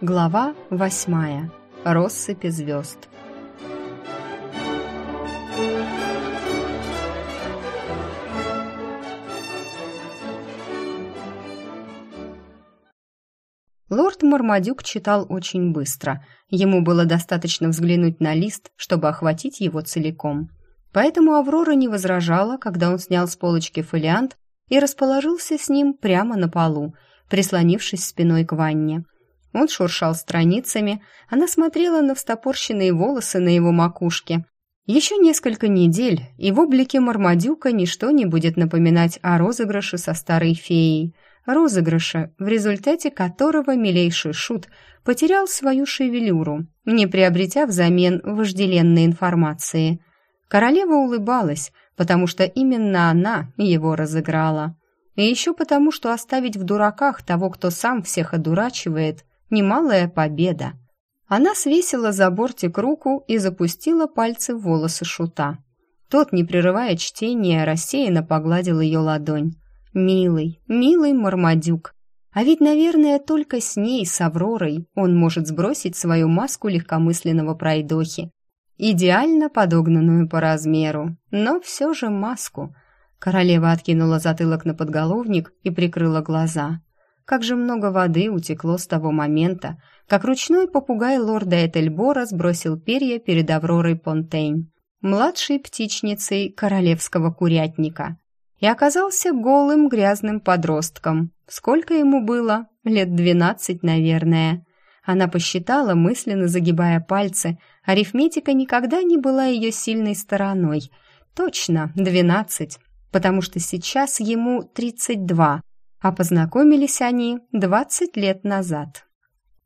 Глава восьмая. Россыпи звезд. Лорд Мармадюк читал очень быстро. Ему было достаточно взглянуть на лист, чтобы охватить его целиком. Поэтому Аврора не возражала, когда он снял с полочки фолиант и расположился с ним прямо на полу, прислонившись спиной к ванне. Он шуршал страницами, она смотрела на встопорщенные волосы на его макушке. Еще несколько недель, и в облике Мармадюка ничто не будет напоминать о розыгрыше со старой феей. Розыгрыше, в результате которого милейший шут потерял свою шевелюру, не приобретя взамен вожделенной информации. Королева улыбалась, потому что именно она его разыграла. И еще потому, что оставить в дураках того, кто сам всех одурачивает, немалая победа. Она свесила за бортик руку и запустила пальцы в волосы шута. Тот, не прерывая чтения, рассеянно погладил ее ладонь. «Милый, милый Мармадюк. А ведь, наверное, только с ней, с Авророй, он может сбросить свою маску легкомысленного пройдохи. Идеально подогнанную по размеру, но все же маску». Королева откинула затылок на подголовник и прикрыла глаза. Как же много воды утекло с того момента, как ручной попугай лорда Этельбора сбросил перья перед Авророй Понтейн, младшей птичницей королевского курятника, и оказался голым грязным подростком. Сколько ему было? Лет двенадцать, наверное. Она посчитала, мысленно загибая пальцы. Арифметика никогда не была ее сильной стороной. Точно, двенадцать, потому что сейчас ему тридцать два – а познакомились они двадцать лет назад.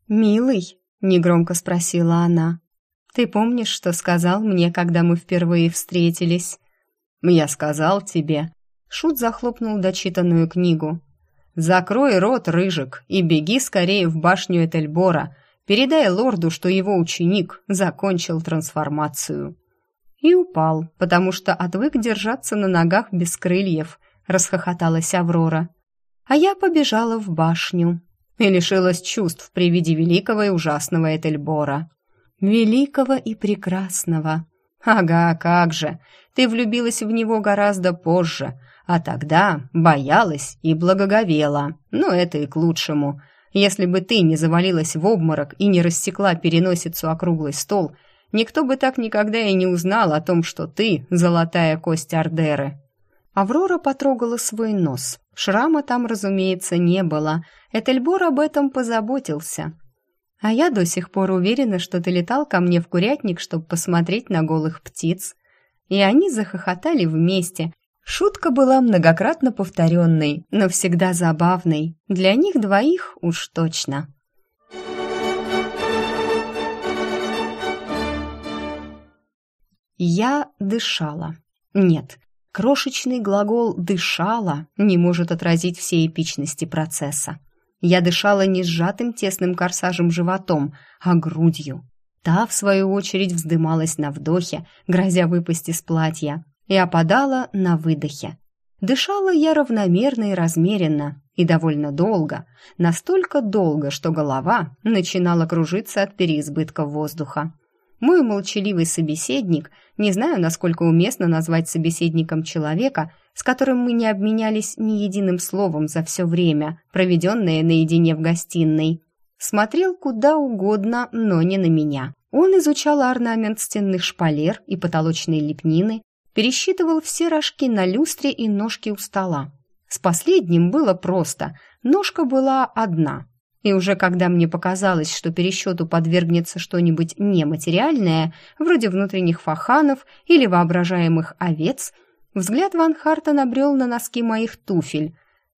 «Милый», — негромко спросила она, — «ты помнишь, что сказал мне, когда мы впервые встретились?» «Я сказал тебе». Шут захлопнул дочитанную книгу. «Закрой рот, Рыжик, и беги скорее в башню Этельбора. Передай лорду, что его ученик закончил трансформацию». И упал, потому что отвык держаться на ногах без крыльев, расхохоталась Аврора а я побежала в башню и лишилась чувств при виде великого и ужасного Этельбора. Великого и прекрасного. Ага, как же, ты влюбилась в него гораздо позже, а тогда боялась и благоговела. Но это и к лучшему. Если бы ты не завалилась в обморок и не рассекла переносицу округлый стол, никто бы так никогда и не узнал о том, что ты — золотая кость Ардеры. Аврора потрогала свой нос. Шрама там, разумеется, не было. Этельбор об этом позаботился. А я до сих пор уверена, что ты летал ко мне в курятник, чтобы посмотреть на голых птиц. И они захохотали вместе. Шутка была многократно повторенной, но всегда забавной. Для них двоих уж точно. Я дышала. Нет, Крошечный глагол «дышала» не может отразить всей эпичности процесса. Я дышала не сжатым тесным корсажем животом, а грудью. Та, в свою очередь, вздымалась на вдохе, грозя выпасть из платья, и опадала на выдохе. Дышала я равномерно и размеренно, и довольно долго, настолько долго, что голова начинала кружиться от переизбытка воздуха. Мой молчаливый собеседник, не знаю, насколько уместно назвать собеседником человека, с которым мы не обменялись ни единым словом за все время, проведенное наедине в гостиной, смотрел куда угодно, но не на меня. Он изучал орнамент стенных шпалер и потолочной лепнины, пересчитывал все рожки на люстре и ножки у стола. С последним было просто. Ножка была одна, и уже когда мне показалось, что пересчету подвергнется что-нибудь нематериальное, вроде внутренних фаханов или воображаемых овец, взгляд Ван Харта набрел на носки моих туфель.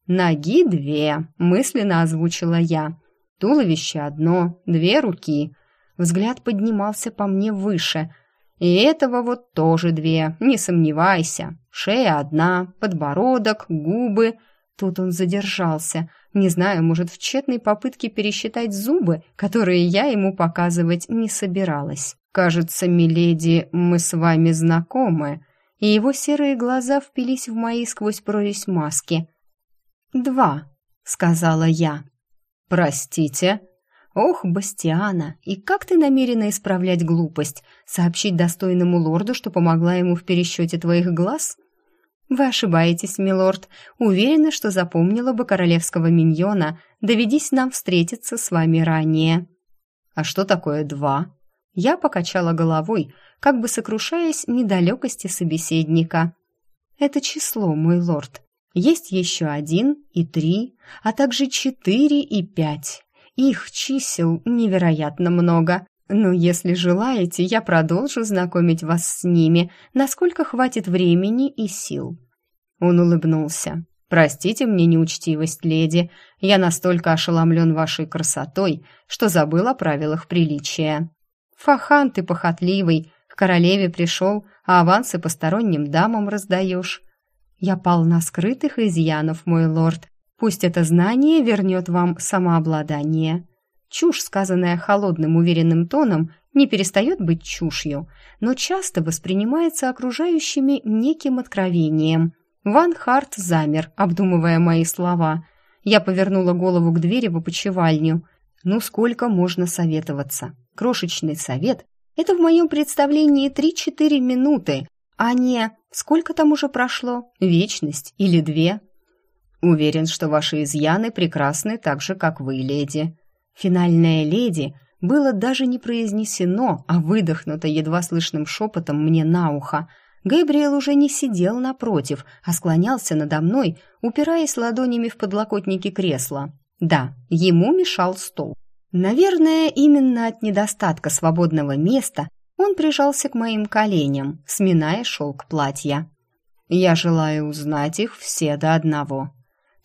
«Ноги две», — мысленно озвучила я. «Туловище одно, две руки». Взгляд поднимался по мне выше. «И этого вот тоже две, не сомневайся. Шея одна, подбородок, губы». Тут он задержался — не знаю, может, в тщетной попытке пересчитать зубы, которые я ему показывать не собиралась. «Кажется, миледи, мы с вами знакомы», и его серые глаза впились в мои сквозь прорезь маски. «Два», — сказала я. «Простите». «Ох, Бастиана, и как ты намерена исправлять глупость? Сообщить достойному лорду, что помогла ему в пересчете твоих глаз?» «Вы ошибаетесь, милорд. Уверена, что запомнила бы королевского миньона, доведись нам встретиться с вами ранее». «А что такое два?» Я покачала головой, как бы сокрушаясь недалекости собеседника. «Это число, мой лорд. Есть еще один и три, а также четыре и пять. Их чисел невероятно много. Но если желаете, я продолжу знакомить вас с ними, насколько хватит времени и сил». Он улыбнулся. «Простите мне неучтивость, леди. Я настолько ошеломлен вашей красотой, что забыл о правилах приличия». «Фахан ты похотливый, к королеве пришел, а авансы посторонним дамам раздаешь». «Я полна скрытых изъянов, мой лорд. Пусть это знание вернет вам самообладание». Чушь, сказанная холодным уверенным тоном, не перестает быть чушью, но часто воспринимается окружающими неким откровением. Ван Харт замер, обдумывая мои слова. Я повернула голову к двери в опочивальню. Ну, сколько можно советоваться? Крошечный совет — это в моем представлении три-четыре минуты, а не... Сколько там уже прошло? Вечность или две? Уверен, что ваши изъяны прекрасны так же, как вы, леди. Финальная леди было даже не произнесено, а выдохнуто едва слышным шепотом мне на ухо. Габриэл уже не сидел напротив, а склонялся надо мной, упираясь ладонями в подлокотники кресла. Да, ему мешал стол. Наверное, именно от недостатка свободного места он прижался к моим коленям, сминая шелк платья. «Я желаю узнать их все до одного»,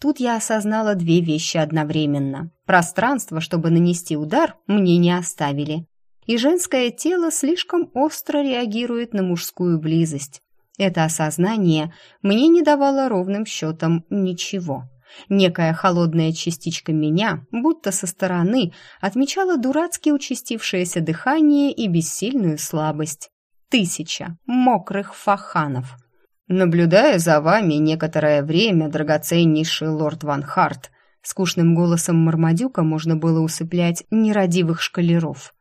Тут я осознала две вещи одновременно. Пространство, чтобы нанести удар, мне не оставили. И женское тело слишком остро реагирует на мужскую близость. Это осознание мне не давало ровным счетом ничего. Некая холодная частичка меня, будто со стороны, отмечала дурацки участившееся дыхание и бессильную слабость. Тысяча мокрых фаханов — «Наблюдая за вами некоторое время, драгоценнейший лорд Ван Харт», скучным голосом Мармадюка можно было усыплять нерадивых шкалеров.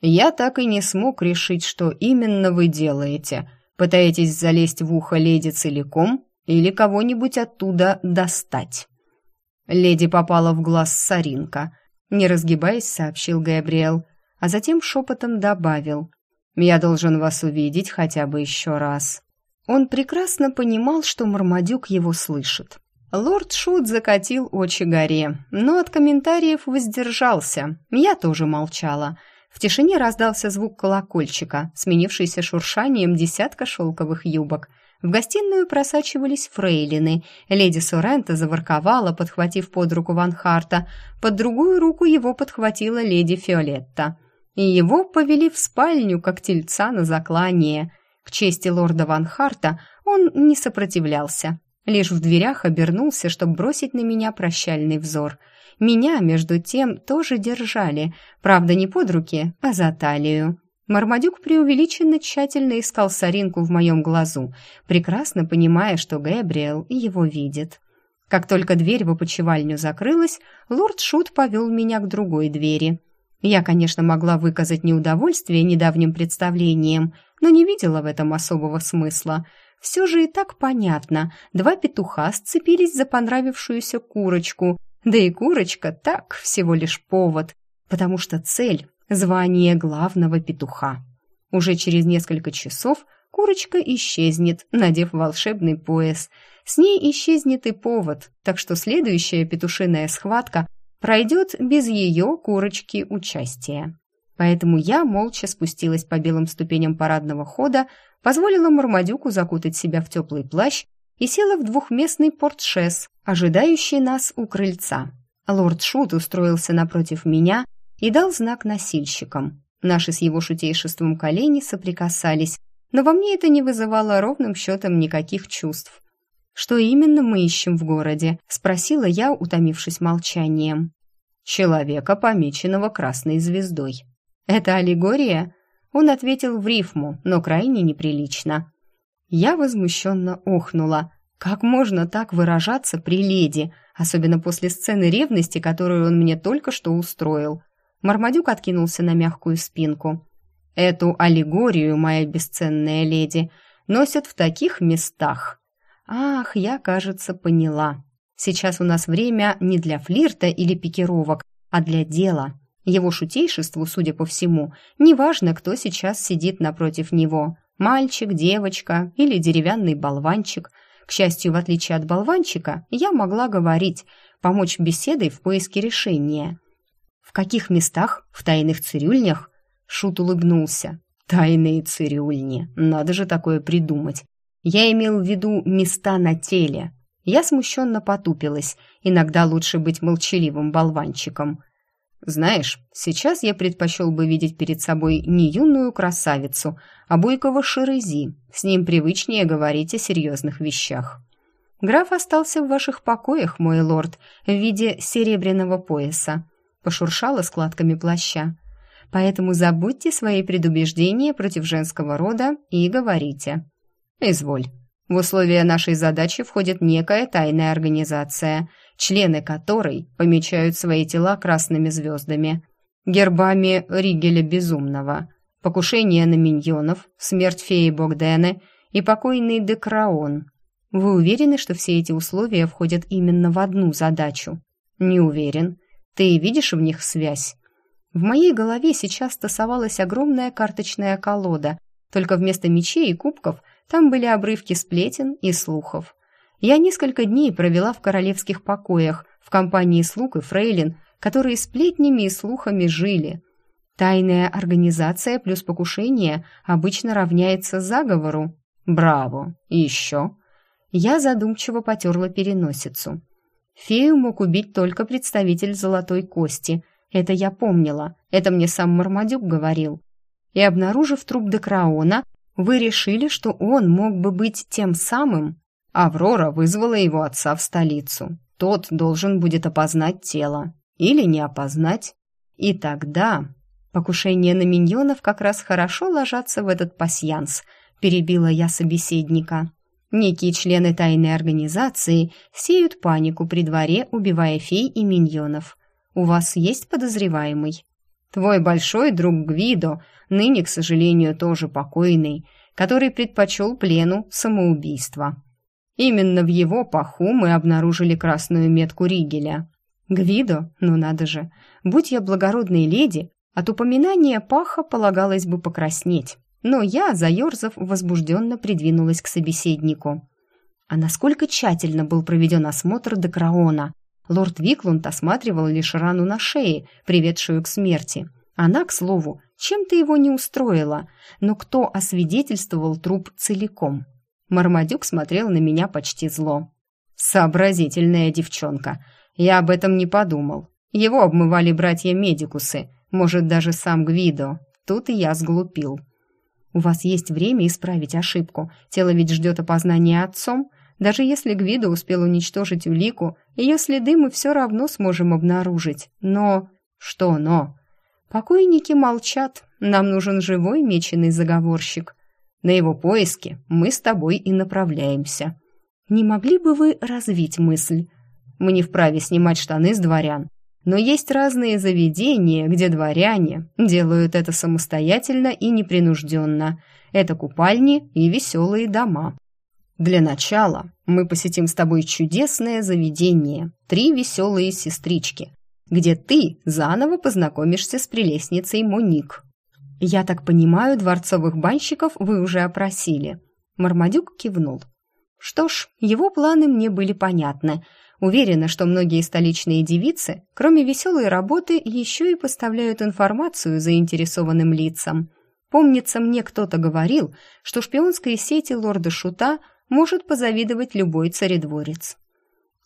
«Я так и не смог решить, что именно вы делаете. Пытаетесь залезть в ухо леди целиком или кого-нибудь оттуда достать?» Леди попала в глаз Саринка. Не разгибаясь, сообщил Габриэл, а затем шепотом добавил. «Я должен вас увидеть хотя бы еще раз». Он прекрасно понимал, что Мармадюк его слышит. Лорд Шут закатил очи горе, но от комментариев воздержался. Я тоже молчала. В тишине раздался звук колокольчика, сменившийся шуршанием десятка шелковых юбок. В гостиную просачивались фрейлины. Леди Сорента заворковала, подхватив под руку Ван Харта. Под другую руку его подхватила леди Фиолетта. И его повели в спальню, как тельца на заклание – к чести лорда Ван Харта он не сопротивлялся, лишь в дверях обернулся, чтобы бросить на меня прощальный взор. Меня, между тем, тоже держали, правда, не под руки, а за талию. Мармадюк преувеличенно тщательно искал соринку в моем глазу, прекрасно понимая, что Гэбриэл его видит. Как только дверь в опочивальню закрылась, лорд Шут повел меня к другой двери. Я, конечно, могла выказать неудовольствие недавним представлением, но не видела в этом особого смысла. Все же и так понятно. Два петуха сцепились за понравившуюся курочку. Да и курочка так, всего лишь повод, потому что цель — звание главного петуха. Уже через несколько часов курочка исчезнет, надев волшебный пояс. С ней исчезнет и повод, так что следующая петушиная схватка пройдет без ее курочки участия. Поэтому я молча спустилась по белым ступеням парадного хода, позволила Мармадюку закутать себя в теплый плащ и села в двухместный портшес, ожидающий нас у крыльца. Лорд Шут устроился напротив меня и дал знак носильщикам. Наши с его шутейшеством колени соприкасались, но во мне это не вызывало ровным счетом никаких чувств. «Что именно мы ищем в городе?» — спросила я, утомившись молчанием. «Человека, помеченного красной звездой», «Это аллегория?» Он ответил в рифму, но крайне неприлично. Я возмущенно охнула. Как можно так выражаться при леди, особенно после сцены ревности, которую он мне только что устроил? Мармадюк откинулся на мягкую спинку. Эту аллегорию, моя бесценная леди, носят в таких местах. Ах, я, кажется, поняла. Сейчас у нас время не для флирта или пикировок, а для дела. Его шутейшеству, судя по всему, неважно, кто сейчас сидит напротив него. Мальчик, девочка или деревянный болванчик. К счастью, в отличие от болванчика, я могла говорить, помочь беседой в поиске решения. В каких местах? В тайных цирюльнях? Шут улыбнулся. Тайные цирюльни. Надо же такое придумать. Я имел в виду места на теле. Я смущенно потупилась. Иногда лучше быть молчаливым болванчиком. Знаешь, сейчас я предпочел бы видеть перед собой не юную красавицу, а бойкого шерези. С ним привычнее говорить о серьезных вещах. Граф остался в ваших покоях, мой лорд, в виде серебряного пояса. Пошуршала складками плаща. Поэтому забудьте свои предубеждения против женского рода и говорите. Изволь. В условия нашей задачи входит некая тайная организация, члены которой помечают свои тела красными звездами, гербами Ригеля Безумного, покушение на миньонов, смерть феи Богдены и покойный Декраон. Вы уверены, что все эти условия входят именно в одну задачу? Не уверен. Ты видишь в них связь? В моей голове сейчас тасовалась огромная карточная колода, только вместо мечей и кубков там были обрывки сплетен и слухов. Я несколько дней провела в королевских покоях в компании слуг и фрейлин, которые сплетнями и слухами жили. Тайная организация плюс покушение обычно равняется заговору. Браво! И еще? Я задумчиво потерла переносицу. Фею мог убить только представитель золотой кости – это я помнила, это мне сам Мармадюк говорил. И обнаружив труп Декраона, вы решили, что он мог бы быть тем самым? Аврора вызвала его отца в столицу. Тот должен будет опознать тело. Или не опознать. И тогда... Покушение на миньонов как раз хорошо ложатся в этот пасьянс, перебила я собеседника. Некие члены тайной организации сеют панику при дворе, убивая фей и миньонов. У вас есть подозреваемый? Твой большой друг Гвидо, ныне, к сожалению, тоже покойный, который предпочел плену самоубийство. Именно в его паху мы обнаружили красную метку Ригеля. Гвидо? Ну надо же. Будь я благородной леди, от упоминания паха полагалось бы покраснеть. Но я, заерзав, возбужденно придвинулась к собеседнику. А насколько тщательно был проведен осмотр Декраона? Лорд Виклунд осматривал лишь рану на шее, приведшую к смерти. Она, к слову, чем-то его не устроила, но кто освидетельствовал труп целиком? Мармадюк смотрел на меня почти зло. «Сообразительная девчонка. Я об этом не подумал. Его обмывали братья-медикусы, может, даже сам Гвидо. Тут и я сглупил». «У вас есть время исправить ошибку. Тело ведь ждет опознания отцом. Даже если Гвидо успел уничтожить улику, ее следы мы все равно сможем обнаружить. Но... Что но? Покойники молчат. Нам нужен живой меченый заговорщик. На его поиски мы с тобой и направляемся. Не могли бы вы развить мысль? Мы не вправе снимать штаны с дворян. Но есть разные заведения, где дворяне делают это самостоятельно и непринужденно. Это купальни и веселые дома. Для начала мы посетим с тобой чудесное заведение «Три веселые сестрички», где ты заново познакомишься с прелестницей Моник. Я так понимаю, дворцовых банщиков вы уже опросили. Мармадюк кивнул. Что ж, его планы мне были понятны. Уверена, что многие столичные девицы, кроме веселой работы, еще и поставляют информацию заинтересованным лицам. Помнится, мне кто-то говорил, что шпионской сети лорда Шута – может позавидовать любой царедворец.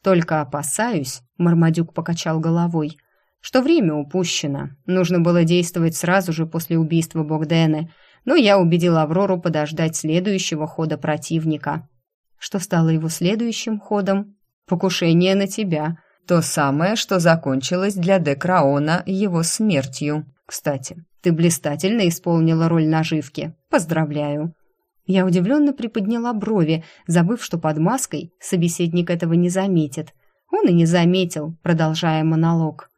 Только опасаюсь, Мармадюк покачал головой, что время упущено. Нужно было действовать сразу же после убийства Богдены, но я убедил Аврору подождать следующего хода противника. Что стало его следующим ходом? Покушение на тебя. То самое, что закончилось для Декраона его смертью. Кстати, ты блистательно исполнила роль наживки. Поздравляю. Я удивленно приподняла брови, забыв, что под маской собеседник этого не заметит. Он и не заметил, продолжая монолог.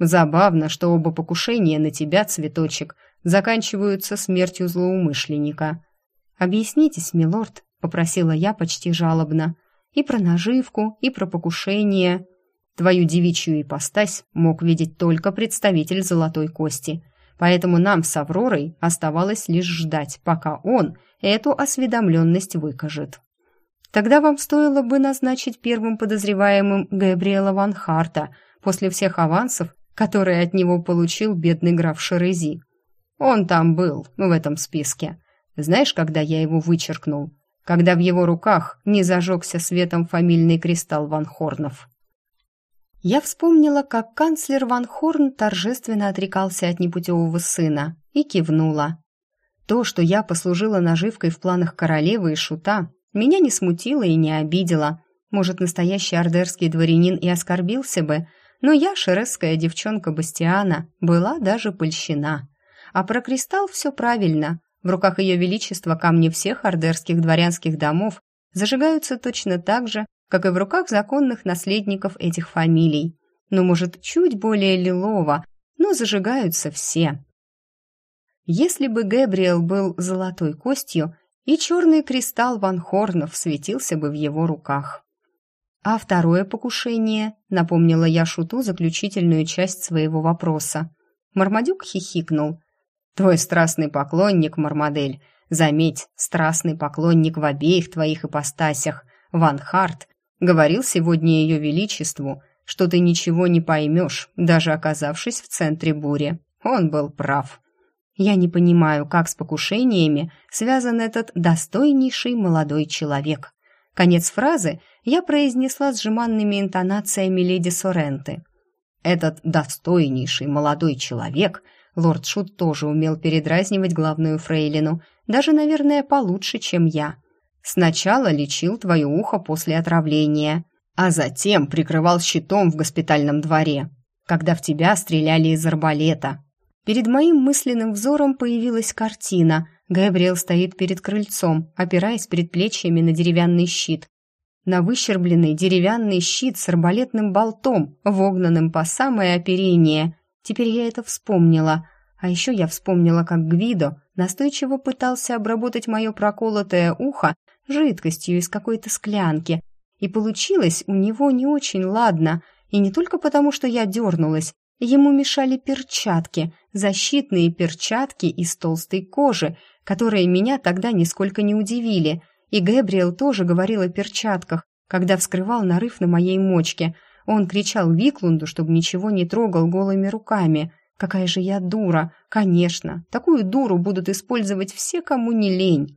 Забавно, что оба покушения на тебя, цветочек, заканчиваются смертью злоумышленника. «Объяснитесь, милорд», — попросила я почти жалобно. «И про наживку, и про покушение». Твою девичью ипостась мог видеть только представитель золотой кости, поэтому нам с Авророй оставалось лишь ждать, пока он эту осведомленность выкажет. Тогда вам стоило бы назначить первым подозреваемым Габриэла Ван Харта после всех авансов, которые от него получил бедный граф Шерези. Он там был, в этом списке. Знаешь, когда я его вычеркнул? Когда в его руках не зажегся светом фамильный кристалл Ван Хорнов. Я вспомнила, как канцлер Ван Хорн торжественно отрекался от непутевого сына и кивнула. То, что я послужила наживкой в планах королевы и шута, меня не смутило и не обидело. Может, настоящий ордерский дворянин и оскорбился бы, но я, шересская девчонка Бастиана, была даже польщена. А про кристалл все правильно. В руках ее величества камни всех ордерских дворянских домов зажигаются точно так же, как и в руках законных наследников этих фамилий. Ну, может, чуть более лилово, но зажигаются все. Если бы Гэбриэл был золотой костью, и черный кристалл Ван Хорнов светился бы в его руках. А второе покушение, напомнила я Шуту заключительную часть своего вопроса. Мармадюк хихикнул. «Твой страстный поклонник, Мармадель, заметь, страстный поклонник в обеих твоих ипостасях, Ван Харт, говорил сегодня ее величеству, что ты ничего не поймешь, даже оказавшись в центре бури. Он был прав. Я не понимаю, как с покушениями связан этот достойнейший молодой человек. Конец фразы я произнесла с жеманными интонациями леди Соренты. Этот достойнейший молодой человек, лорд Шут тоже умел передразнивать главную фрейлину, даже, наверное, получше, чем я. Сначала лечил твое ухо после отравления, а затем прикрывал щитом в госпитальном дворе, когда в тебя стреляли из арбалета. Перед моим мысленным взором появилась картина. Габриэл стоит перед крыльцом, опираясь предплечьями на деревянный щит. На выщербленный деревянный щит с арбалетным болтом, вогнанным по самое оперение. Теперь я это вспомнила. А еще я вспомнила, как Гвидо настойчиво пытался обработать мое проколотое ухо жидкостью из какой-то склянки. И получилось у него не очень ладно. И не только потому, что я дернулась, Ему мешали перчатки, защитные перчатки из толстой кожи, которые меня тогда нисколько не удивили. И Гэбриэл тоже говорил о перчатках, когда вскрывал нарыв на моей мочке. Он кричал Виклунду, чтобы ничего не трогал голыми руками. Какая же я дура! Конечно, такую дуру будут использовать все, кому не лень.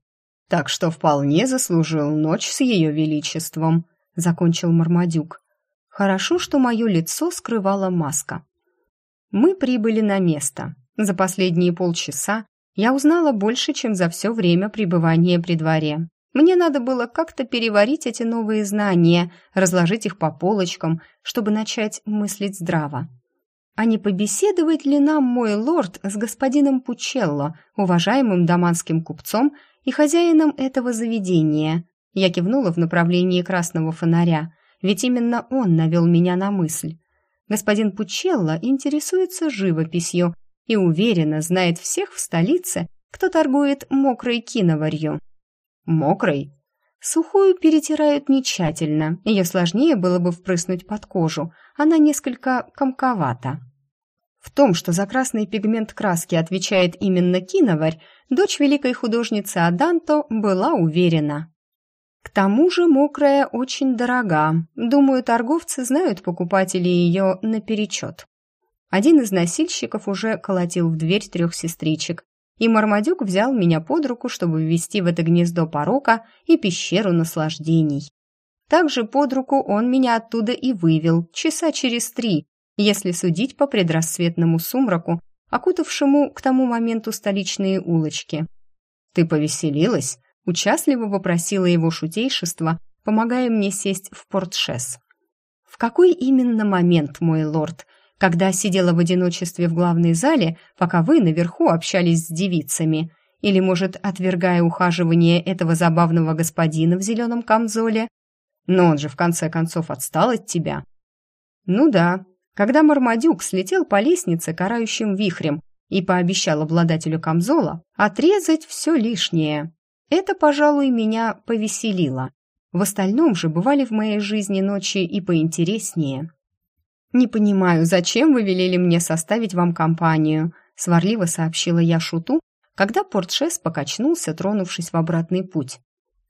Так что вполне заслужил ночь с ее величеством, закончил Мармадюк. Хорошо, что мое лицо скрывала маска. Мы прибыли на место. За последние полчаса я узнала больше, чем за все время пребывания при дворе. Мне надо было как-то переварить эти новые знания, разложить их по полочкам, чтобы начать мыслить здраво. А не побеседовать ли нам, мой лорд, с господином Пучелло, уважаемым даманским купцом и хозяином этого заведения? Я кивнула в направлении красного фонаря, ведь именно он навел меня на мысль. Господин Пучелло интересуется живописью и уверенно знает всех в столице, кто торгует мокрой киноварью. Мокрой? Сухую перетирают не тщательно, ее сложнее было бы впрыснуть под кожу, она несколько комковата. В том, что за красный пигмент краски отвечает именно киноварь, дочь великой художницы Аданто была уверена. К тому же мокрая очень дорога. Думаю, торговцы знают покупателей ее наперечет. Один из носильщиков уже колотил в дверь трех сестричек, и Мармадюк взял меня под руку, чтобы ввести в это гнездо порока и пещеру наслаждений. Также под руку он меня оттуда и вывел, часа через три, если судить по предрассветному сумраку, окутавшему к тому моменту столичные улочки. «Ты повеселилась?» Участливо вопросила его шутейшество, помогая мне сесть в портшес. В какой именно момент, мой лорд, когда сидела в одиночестве в главной зале, пока вы наверху общались с девицами? Или, может, отвергая ухаживание этого забавного господина в зеленом камзоле? Но он же, в конце концов, отстал от тебя. Ну да, Когда Мармадюк слетел по лестнице карающим вихрем и пообещал обладателю камзола отрезать все лишнее. Это, пожалуй, меня повеселило. В остальном же бывали в моей жизни ночи и поинтереснее. «Не понимаю, зачем вы велели мне составить вам компанию?» сварливо сообщила я Шуту, когда Портшес покачнулся, тронувшись в обратный путь.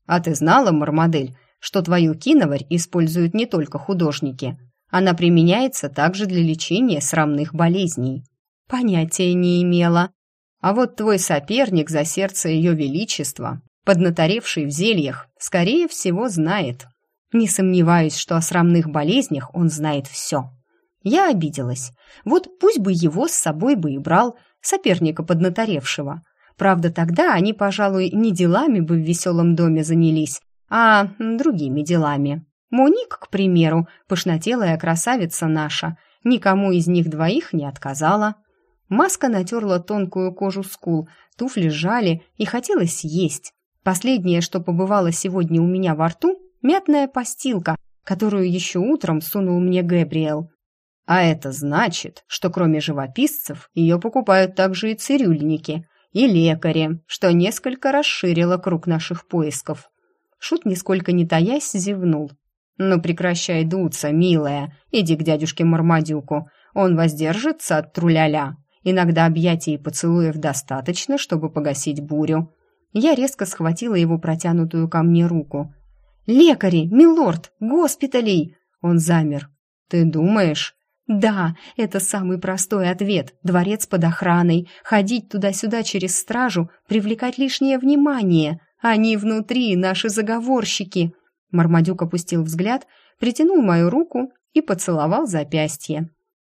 «А ты знала, Мармадель, что твою киноварь используют не только художники. Она применяется также для лечения срамных болезней». «Понятия не имела», а вот твой соперник за сердце ее величества, поднаторевший в зельях, скорее всего, знает. Не сомневаюсь, что о срамных болезнях он знает все. Я обиделась. Вот пусть бы его с собой бы и брал, соперника поднаторевшего. Правда, тогда они, пожалуй, не делами бы в веселом доме занялись, а другими делами. Моник, к примеру, пышнотелая красавица наша, никому из них двоих не отказала. Маска натерла тонкую кожу скул, туфли сжали и хотелось есть. Последнее, что побывало сегодня у меня во рту, мятная постилка, которую еще утром сунул мне Гэбриэл. А это значит, что кроме живописцев ее покупают также и цирюльники, и лекари, что несколько расширило круг наших поисков. Шут, нисколько не таясь, зевнул. «Ну прекращай дуться, милая, иди к дядюшке Мармадюку, он воздержится от труляля». Иногда объятий и поцелуев достаточно, чтобы погасить бурю. Я резко схватила его протянутую ко мне руку. «Лекари! Милорд! Госпиталей!» Он замер. «Ты думаешь?» «Да, это самый простой ответ. Дворец под охраной. Ходить туда-сюда через стражу, привлекать лишнее внимание. Они внутри, наши заговорщики». Мармадюк опустил взгляд, притянул мою руку и поцеловал запястье.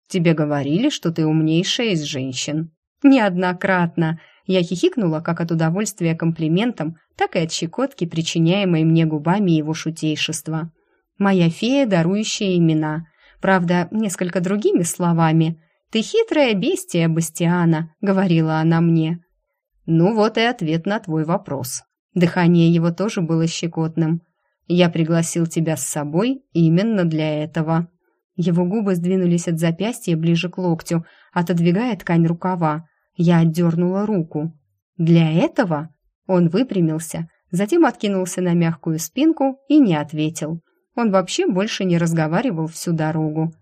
Тебе говорили, что ты умнейшая из женщин». «Неоднократно». Я хихикнула как от удовольствия комплиментом, так и от щекотки, причиняемой мне губами его шутейшества. «Моя фея, дарующая имена. Правда, несколько другими словами. Ты хитрая бестия, Бастиана», — говорила она мне. «Ну вот и ответ на твой вопрос». Дыхание его тоже было щекотным. «Я пригласил тебя с собой именно для этого». Его губы сдвинулись от запястья ближе к локтю, отодвигая ткань рукава. Я отдернула руку. «Для этого?» Он выпрямился, затем откинулся на мягкую спинку и не ответил. Он вообще больше не разговаривал всю дорогу.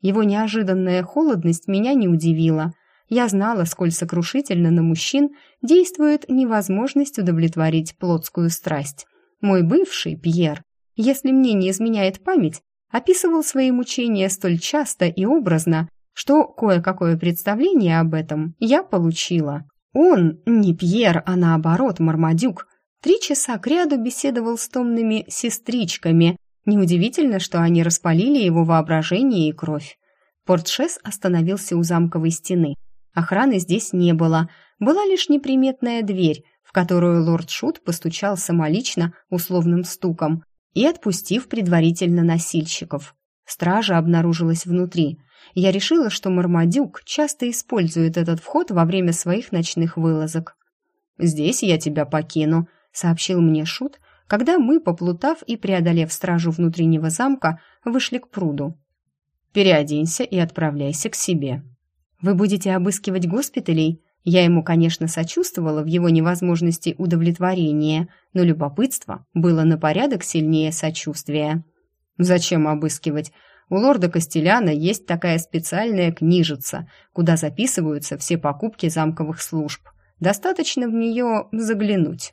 Его неожиданная холодность меня не удивила. Я знала, сколь сокрушительно на мужчин действует невозможность удовлетворить плотскую страсть. Мой бывший, Пьер, если мне не изменяет память, описывал свои мучения столь часто и образно, что кое-какое представление об этом я получила. Он, не Пьер, а наоборот, Мармадюк, три часа кряду беседовал с томными сестричками. Неудивительно, что они распалили его воображение и кровь. Портшес остановился у замковой стены. Охраны здесь не было, была лишь неприметная дверь, которую лорд Шут постучал самолично условным стуком, и отпустив предварительно носильщиков. Стража обнаружилась внутри. Я решила, что Мармадюк часто использует этот вход во время своих ночных вылазок. «Здесь я тебя покину», — сообщил мне Шут, когда мы, поплутав и преодолев стражу внутреннего замка, вышли к пруду. «Переоденься и отправляйся к себе». «Вы будете обыскивать госпиталей?» Я ему, конечно, сочувствовала в его невозможности удовлетворения, но любопытство было на порядок сильнее сочувствия. Зачем обыскивать? У лорда Костеляна есть такая специальная книжица, куда записываются все покупки замковых служб. Достаточно в нее заглянуть.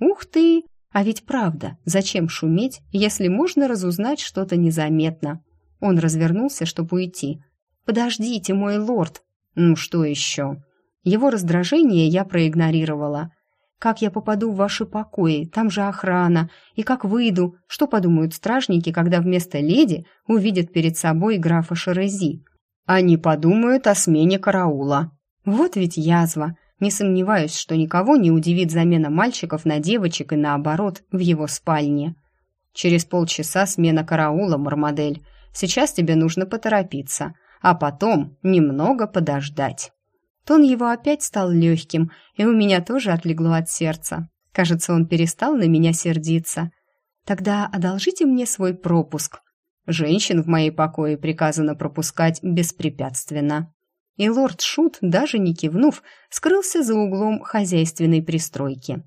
Ух ты! А ведь правда, зачем шуметь, если можно разузнать что-то незаметно? Он развернулся, чтобы уйти. «Подождите, мой лорд!» «Ну что еще?» Его раздражение я проигнорировала. Как я попаду в ваши покои? Там же охрана. И как выйду? Что подумают стражники, когда вместо леди увидят перед собой графа Шерези? Они подумают о смене караула. Вот ведь язва. Не сомневаюсь, что никого не удивит замена мальчиков на девочек и наоборот в его спальне. Через полчаса смена караула, Мармадель. Сейчас тебе нужно поторопиться, а потом немного подождать. Тон его опять стал легким, и у меня тоже отлегло от сердца. Кажется, он перестал на меня сердиться. Тогда одолжите мне свой пропуск. Женщин в мои покои приказано пропускать беспрепятственно». И лорд Шут, даже не кивнув, скрылся за углом хозяйственной пристройки.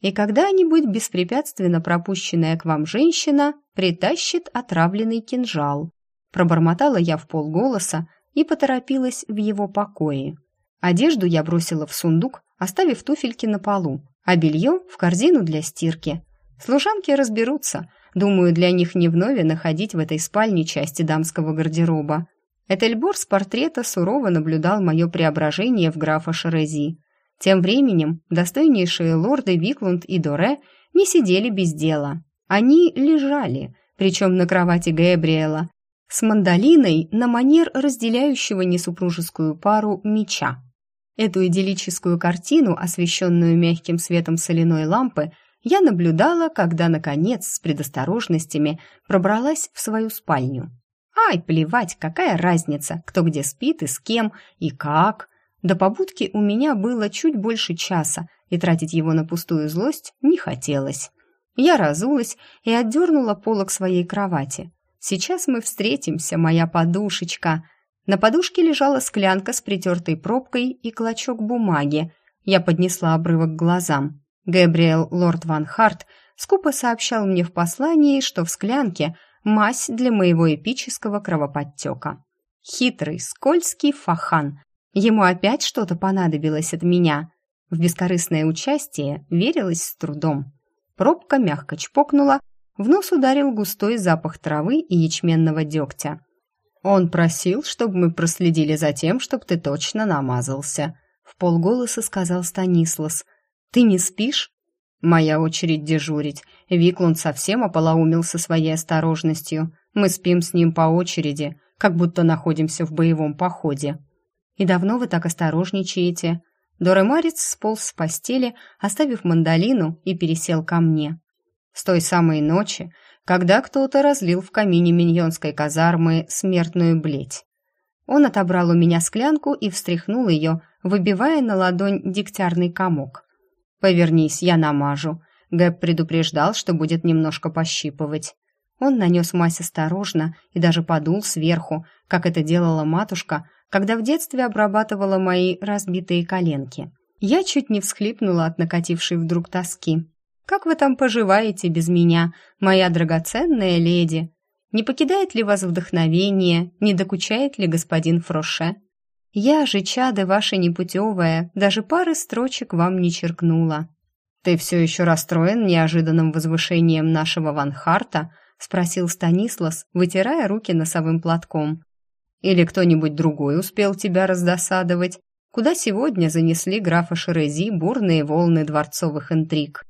И когда-нибудь беспрепятственно пропущенная к вам женщина притащит отравленный кинжал. Пробормотала я в полголоса и поторопилась в его покое. Одежду я бросила в сундук, оставив туфельки на полу, а белье в корзину для стирки. Служанки разберутся. Думаю, для них не вновь находить в этой спальне части дамского гардероба. Этельбор с портрета сурово наблюдал мое преображение в графа Шерези. Тем временем достойнейшие лорды Виклунд и Доре не сидели без дела. Они лежали, причем на кровати Габриэла, с мандолиной на манер разделяющего несупружескую пару меча. Эту идиллическую картину, освещенную мягким светом соляной лампы, я наблюдала, когда, наконец, с предосторожностями пробралась в свою спальню. Ай, плевать, какая разница, кто где спит и с кем, и как. До побудки у меня было чуть больше часа, и тратить его на пустую злость не хотелось. Я разулась и отдернула полок своей кровати. «Сейчас мы встретимся, моя подушечка», на подушке лежала склянка с притертой пробкой и клочок бумаги. Я поднесла обрывок к глазам. Гэбриэл Лорд Ван Харт скупо сообщал мне в послании, что в склянке мазь для моего эпического кровоподтека. Хитрый, скользкий фахан. Ему опять что-то понадобилось от меня. В бескорыстное участие верилось с трудом. Пробка мягко чпокнула, в нос ударил густой запах травы и ячменного дегтя. Он просил, чтобы мы проследили за тем, чтобы ты точно намазался. В полголоса сказал Станислас. Ты не спишь? Моя очередь дежурить. Виклунд совсем ополоумил со своей осторожностью. Мы спим с ним по очереди, как будто находимся в боевом походе. И давно вы так осторожничаете? Доремарец сполз с постели, оставив мандолину, и пересел ко мне. С той самой ночи, когда кто-то разлил в камине миньонской казармы смертную бледь. Он отобрал у меня склянку и встряхнул ее, выбивая на ладонь дегтярный комок. «Повернись, я намажу». Гэб предупреждал, что будет немножко пощипывать. Он нанес мазь осторожно и даже подул сверху, как это делала матушка, когда в детстве обрабатывала мои разбитые коленки. Я чуть не всхлипнула от накатившей вдруг тоски. Как вы там поживаете без меня, моя драгоценная леди? Не покидает ли вас вдохновение, не докучает ли господин Фроше? Я же, чадо ваше непутевое, даже пары строчек вам не черкнула. Ты все еще расстроен неожиданным возвышением нашего Ванхарта? Спросил Станислас, вытирая руки носовым платком. Или кто-нибудь другой успел тебя раздосадовать? Куда сегодня занесли графа Шерези бурные волны дворцовых интриг?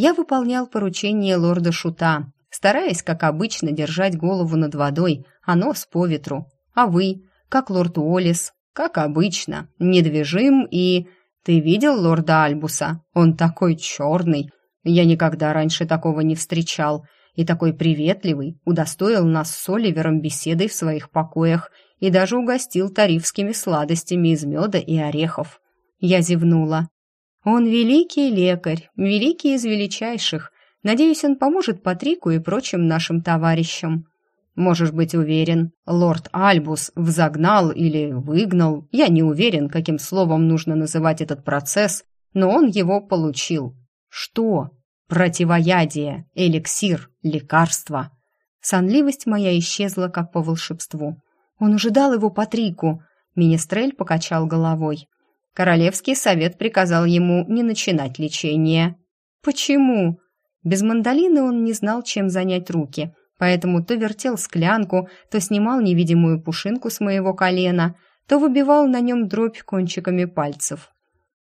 Я выполнял поручение лорда Шута, стараясь, как обычно, держать голову над водой, а нос по ветру. А вы, как лорд Уоллес, как обычно, недвижим и... Ты видел лорда Альбуса? Он такой черный. Я никогда раньше такого не встречал. И такой приветливый, удостоил нас с Оливером беседой в своих покоях и даже угостил тарифскими сладостями из меда и орехов. Я зевнула. Он великий лекарь, великий из величайших. Надеюсь, он поможет Патрику и прочим нашим товарищам. Можешь быть уверен, лорд Альбус взогнал или выгнал, я не уверен, каким словом нужно называть этот процесс, но он его получил. Что? Противоядие, эликсир, лекарство. Сонливость моя исчезла, как по волшебству. Он уже дал его Патрику. Министрель покачал головой. Королевский совет приказал ему не начинать лечение. Почему? Без мандолины он не знал, чем занять руки, поэтому то вертел склянку, то снимал невидимую пушинку с моего колена, то выбивал на нем дробь кончиками пальцев.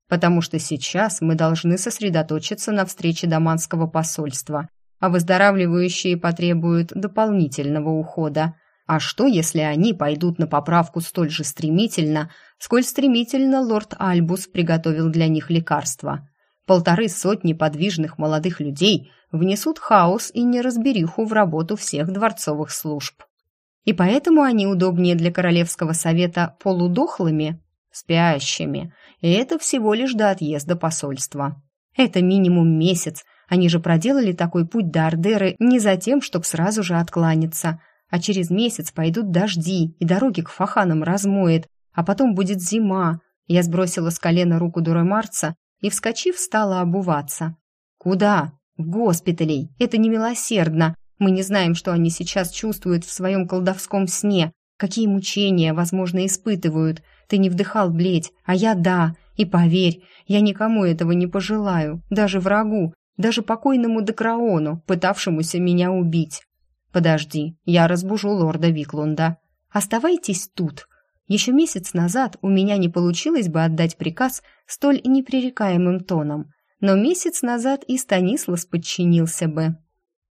Потому что сейчас мы должны сосредоточиться на встрече Даманского посольства, а выздоравливающие потребуют дополнительного ухода. А что, если они пойдут на поправку столь же стремительно, сколь стремительно лорд Альбус приготовил для них лекарства? Полторы сотни подвижных молодых людей внесут хаос и неразбериху в работу всех дворцовых служб. И поэтому они удобнее для Королевского совета полудохлыми, спящими, и это всего лишь до отъезда посольства. Это минимум месяц, они же проделали такой путь до Ардеры не за тем, чтобы сразу же откланяться – а через месяц пойдут дожди, и дороги к фаханам размоет, а потом будет зима. Я сбросила с колена руку Дуремарца и, вскочив, стала обуваться. «Куда?» «В госпиталей. Это не милосердно. Мы не знаем, что они сейчас чувствуют в своем колдовском сне, какие мучения, возможно, испытывают. Ты не вдыхал бледь, а я да. И поверь, я никому этого не пожелаю, даже врагу, даже покойному Декраону, пытавшемуся меня убить. Подожди, я разбужу лорда Виклунда. Оставайтесь тут. Еще месяц назад у меня не получилось бы отдать приказ столь непререкаемым тоном, но месяц назад и Станислас подчинился бы.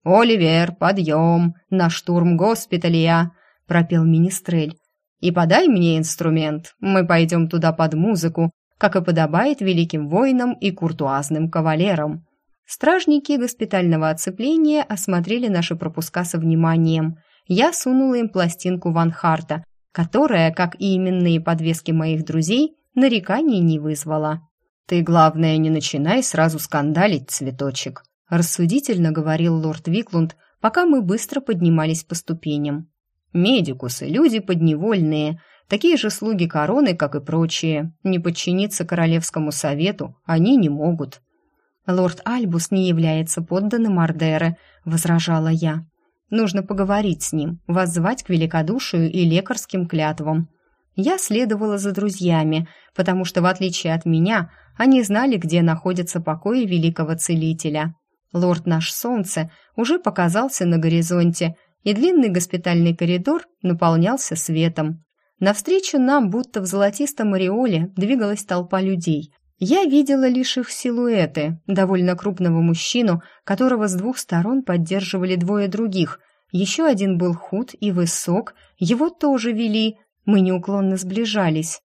«Оливер, подъем! На штурм госпиталия!» — пропел Министрель. «И подай мне инструмент, мы пойдем туда под музыку, как и подобает великим воинам и куртуазным кавалерам». Стражники госпитального оцепления осмотрели наши пропуска со вниманием. Я сунула им пластинку Ван Харта, которая, как и именные подвески моих друзей, нареканий не вызвала. «Ты, главное, не начинай сразу скандалить, цветочек», рассудительно говорил лорд Виклунд, пока мы быстро поднимались по ступеням. «Медикусы — люди подневольные, такие же слуги короны, как и прочие. Не подчиниться королевскому совету они не могут». «Лорд Альбус не является подданным Ардеры», — возражала я. «Нужно поговорить с ним, воззвать к великодушию и лекарским клятвам». Я следовала за друзьями, потому что, в отличие от меня, они знали, где находятся покои великого целителя. Лорд наш солнце уже показался на горизонте, и длинный госпитальный коридор наполнялся светом. Навстречу нам, будто в золотистом ореоле, двигалась толпа людей. Я видела лишь их силуэты, довольно крупного мужчину, которого с двух сторон поддерживали двое других. Еще один был худ и высок, его тоже вели, мы неуклонно сближались.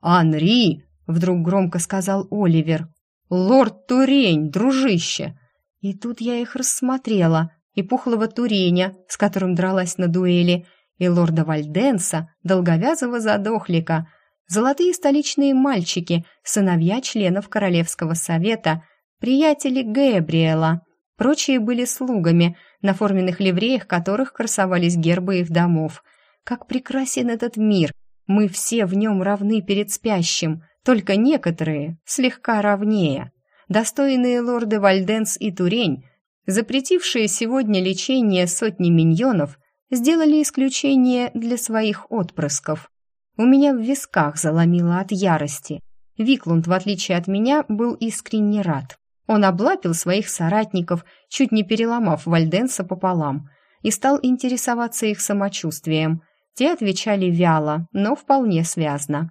«Анри!» — вдруг громко сказал Оливер. «Лорд Турень, дружище!» И тут я их рассмотрела, и пухлого туреня, с которым дралась на дуэли, и лорда Вальденса, долговязого задохлика, золотые столичные мальчики, сыновья членов Королевского совета, приятели Гэбриэла. Прочие были слугами, на форменных ливреях которых красовались гербы их домов. Как прекрасен этот мир! Мы все в нем равны перед спящим, только некоторые слегка равнее достойные лорды Вальденс и Турень, запретившие сегодня лечение сотни миньонов, сделали исключение для своих отпрысков. У меня в висках заломило от ярости. Виклунд, в отличие от меня, был искренне рад. Он облапил своих соратников, чуть не переломав Вальденса пополам, и стал интересоваться их самочувствием. Те отвечали вяло, но вполне связно.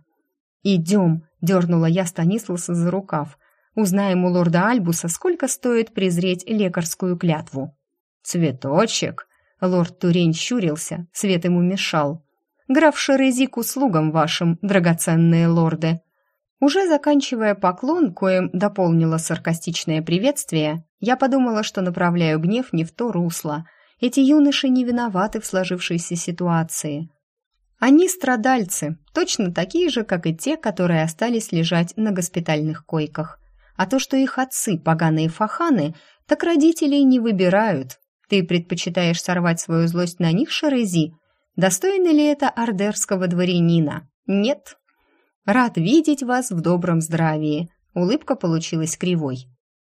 «Идем», — дернула я Станисласа за рукав. Узнаем у лорда Альбуса, сколько стоит презреть лекарскую клятву. «Цветочек!» — лорд Турень щурился, свет ему мешал. «Граф Шерези услугам вашим, драгоценные лорды!» Уже заканчивая поклон, коим дополнила саркастичное приветствие, я подумала, что направляю гнев не в то русло. Эти юноши не виноваты в сложившейся ситуации. Они страдальцы, точно такие же, как и те, которые остались лежать на госпитальных койках. А то, что их отцы поганые фаханы, так родителей не выбирают. Ты предпочитаешь сорвать свою злость на них, Шерези? Достойно ли это ордерского дворянина? Нет. Рад видеть вас в добром здравии. Улыбка получилась кривой.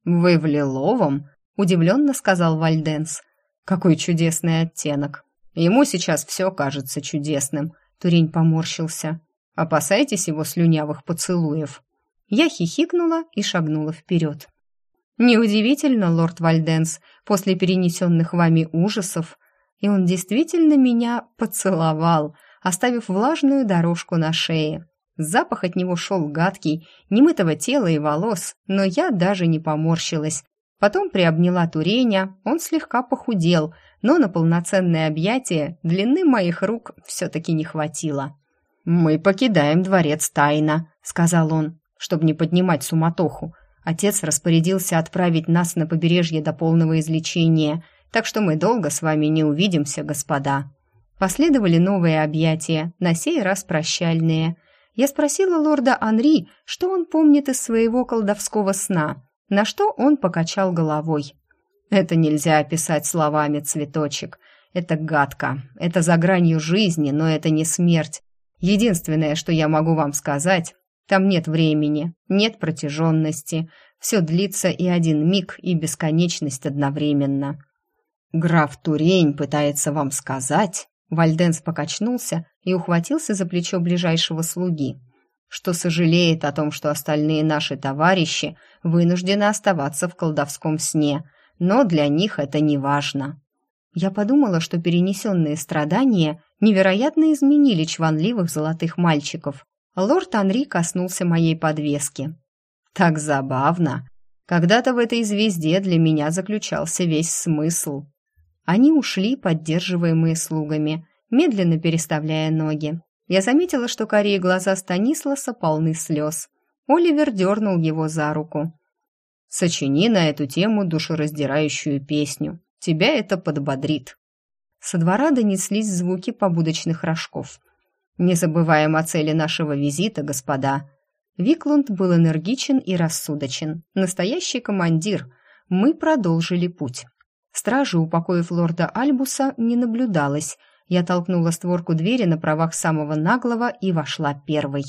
Вы в лиловом? Удивленно сказал Вальденс. Какой чудесный оттенок. Ему сейчас все кажется чудесным. Турень поморщился. Опасайтесь его слюнявых поцелуев. Я хихикнула и шагнула вперед. Неудивительно, лорд Вальденс, после перенесенных вами ужасов, и он действительно меня поцеловал, оставив влажную дорожку на шее. Запах от него шел гадкий, немытого тела и волос, но я даже не поморщилась. Потом приобняла Туреня, он слегка похудел, но на полноценное объятие длины моих рук все-таки не хватило. «Мы покидаем дворец тайно», — сказал он чтобы не поднимать суматоху. Отец распорядился отправить нас на побережье до полного излечения, так что мы долго с вами не увидимся, господа». Последовали новые объятия, на сей раз прощальные. Я спросила лорда Анри, что он помнит из своего колдовского сна, на что он покачал головой. «Это нельзя описать словами, цветочек. Это гадко. Это за гранью жизни, но это не смерть. Единственное, что я могу вам сказать, там нет времени, нет протяженности. Все длится и один миг, и бесконечность одновременно. Граф Турень пытается вам сказать... Вальденс покачнулся и ухватился за плечо ближайшего слуги, что сожалеет о том, что остальные наши товарищи вынуждены оставаться в колдовском сне, но для них это не важно. Я подумала, что перенесенные страдания невероятно изменили чванливых золотых мальчиков. Лорд Анри коснулся моей подвески. «Так забавно! Когда-то в этой звезде для меня заключался весь смысл». Они ушли, поддерживаемые слугами, медленно переставляя ноги. Я заметила, что карие глаза Станисласа полны слез. Оливер дернул его за руку. «Сочини на эту тему душераздирающую песню. Тебя это подбодрит». Со двора донеслись звуки побудочных рожков. «Не забываем о цели нашего визита, господа». Виклунд был энергичен и рассудочен. Настоящий командир. Мы продолжили путь. Стражи, упокоив лорда Альбуса, не наблюдалось. Я толкнула створку двери на правах самого наглого и вошла первой.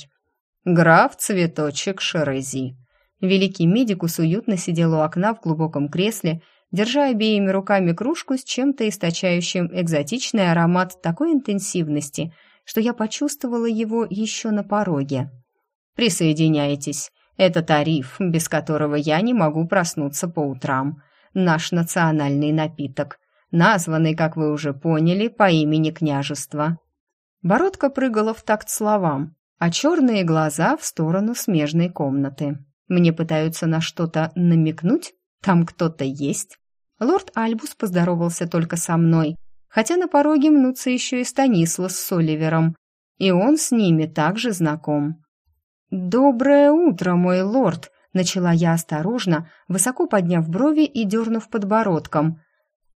«Граф Цветочек Шерези». Великий медикус уютно сидел у окна в глубоком кресле, держа обеими руками кружку с чем-то источающим экзотичный аромат такой интенсивности, что я почувствовала его еще на пороге. «Присоединяйтесь. Это тариф, без которого я не могу проснуться по утрам наш национальный напиток, названный, как вы уже поняли, по имени княжества». Бородка прыгала в такт словам, а черные глаза в сторону смежной комнаты. Мне пытаются на что-то намекнуть? Там кто-то есть? Лорд Альбус поздоровался только со мной, хотя на пороге мнутся еще и Станислас с Оливером, и он с ними также знаком. «Доброе утро, мой лорд!» Начала я осторожно, высоко подняв брови и дернув подбородком.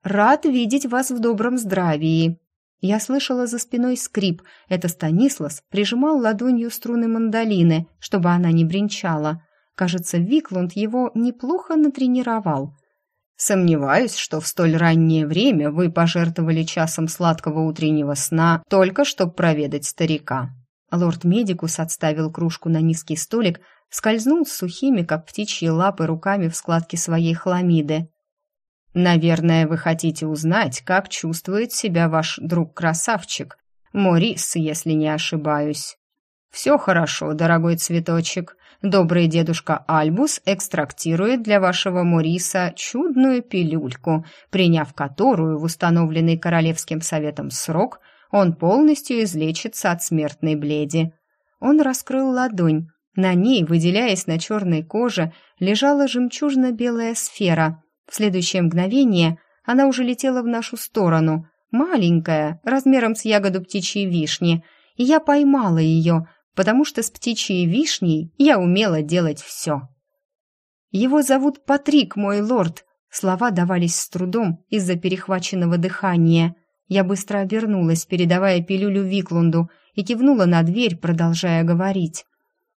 «Рад видеть вас в добром здравии!» Я слышала за спиной скрип. Это Станислас прижимал ладонью струны мандолины, чтобы она не бренчала. Кажется, Виклунд его неплохо натренировал. «Сомневаюсь, что в столь раннее время вы пожертвовали часом сладкого утреннего сна только чтобы проведать старика». Лорд-медикус отставил кружку на низкий столик, скользнул с сухими, как птичьи лапы, руками в складки своей хламиды. «Наверное, вы хотите узнать, как чувствует себя ваш друг-красавчик, Морис, если не ошибаюсь». «Все хорошо, дорогой цветочек. Добрый дедушка Альбус экстрактирует для вашего Мориса чудную пилюльку, приняв которую в установленный Королевским советом срок он полностью излечится от смертной бледи». Он раскрыл ладонь, на ней, выделяясь на черной коже, лежала жемчужно-белая сфера. В следующее мгновение она уже летела в нашу сторону, маленькая, размером с ягоду птичьей вишни, и я поймала ее, потому что с птичьей вишней я умела делать все. «Его зовут Патрик, мой лорд», Слова давались с трудом из-за перехваченного дыхания. Я быстро обернулась, передавая пилюлю Виклунду, и кивнула на дверь, продолжая говорить.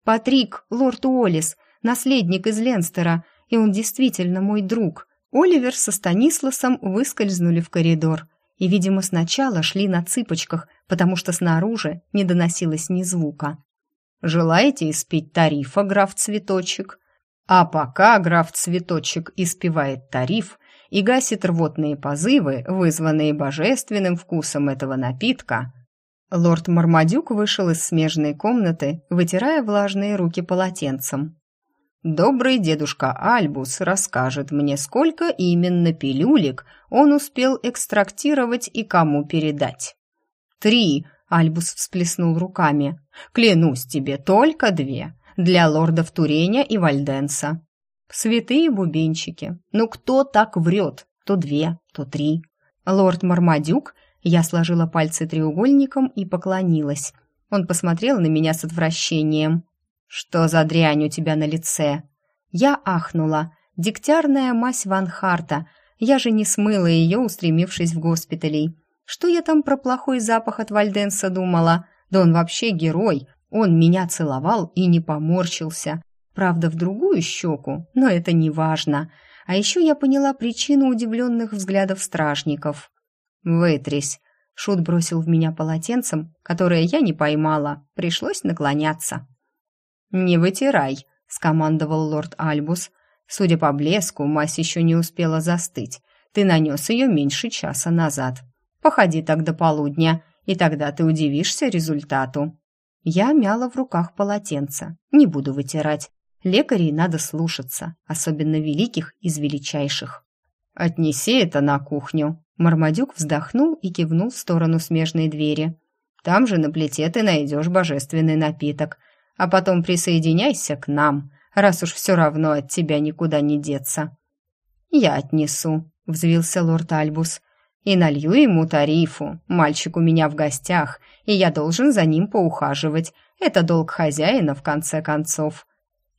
Патрик, лорд Уоллес, наследник из Ленстера, и он действительно мой друг. Оливер со Станисласом выскользнули в коридор и, видимо, сначала шли на цыпочках, потому что снаружи не доносилось ни звука. «Желаете испить тарифа, граф Цветочек?» А пока граф Цветочек испевает тариф и гасит рвотные позывы, вызванные божественным вкусом этого напитка, Лорд Мармадюк вышел из смежной комнаты, вытирая влажные руки полотенцем. «Добрый дедушка Альбус расскажет мне, сколько именно пилюлек он успел экстрактировать и кому передать». «Три!» — Альбус всплеснул руками. «Клянусь тебе, только две. Для лордов Туреня и Вальденса». «Святые бубенчики. Ну кто так врет? То две, то три». Лорд Мармадюк я сложила пальцы треугольником и поклонилась. Он посмотрел на меня с отвращением. «Что за дрянь у тебя на лице?» Я ахнула. Дегтярная мазь Ван Харта. Я же не смыла ее, устремившись в госпиталей. Что я там про плохой запах от Вальденса думала? Да он вообще герой. Он меня целовал и не поморщился. Правда, в другую щеку, но это не важно. А еще я поняла причину удивленных взглядов стражников. «Вытрись!» Шут бросил в меня полотенцем, которое я не поймала. Пришлось наклоняться. «Не вытирай», — скомандовал лорд Альбус. «Судя по блеску, мазь еще не успела застыть. Ты нанес ее меньше часа назад. Походи так до полудня, и тогда ты удивишься результату». Я мяла в руках полотенце. Не буду вытирать. Лекарей надо слушаться, особенно великих из величайших. «Отнеси это на кухню». Мармадюк вздохнул и кивнул в сторону смежной двери. «Там же на плите ты найдешь божественный напиток, а потом присоединяйся к нам, раз уж все равно от тебя никуда не деться». «Я отнесу», — взвился лорд Альбус, «и налью ему тарифу. Мальчик у меня в гостях, и я должен за ним поухаживать. Это долг хозяина, в конце концов».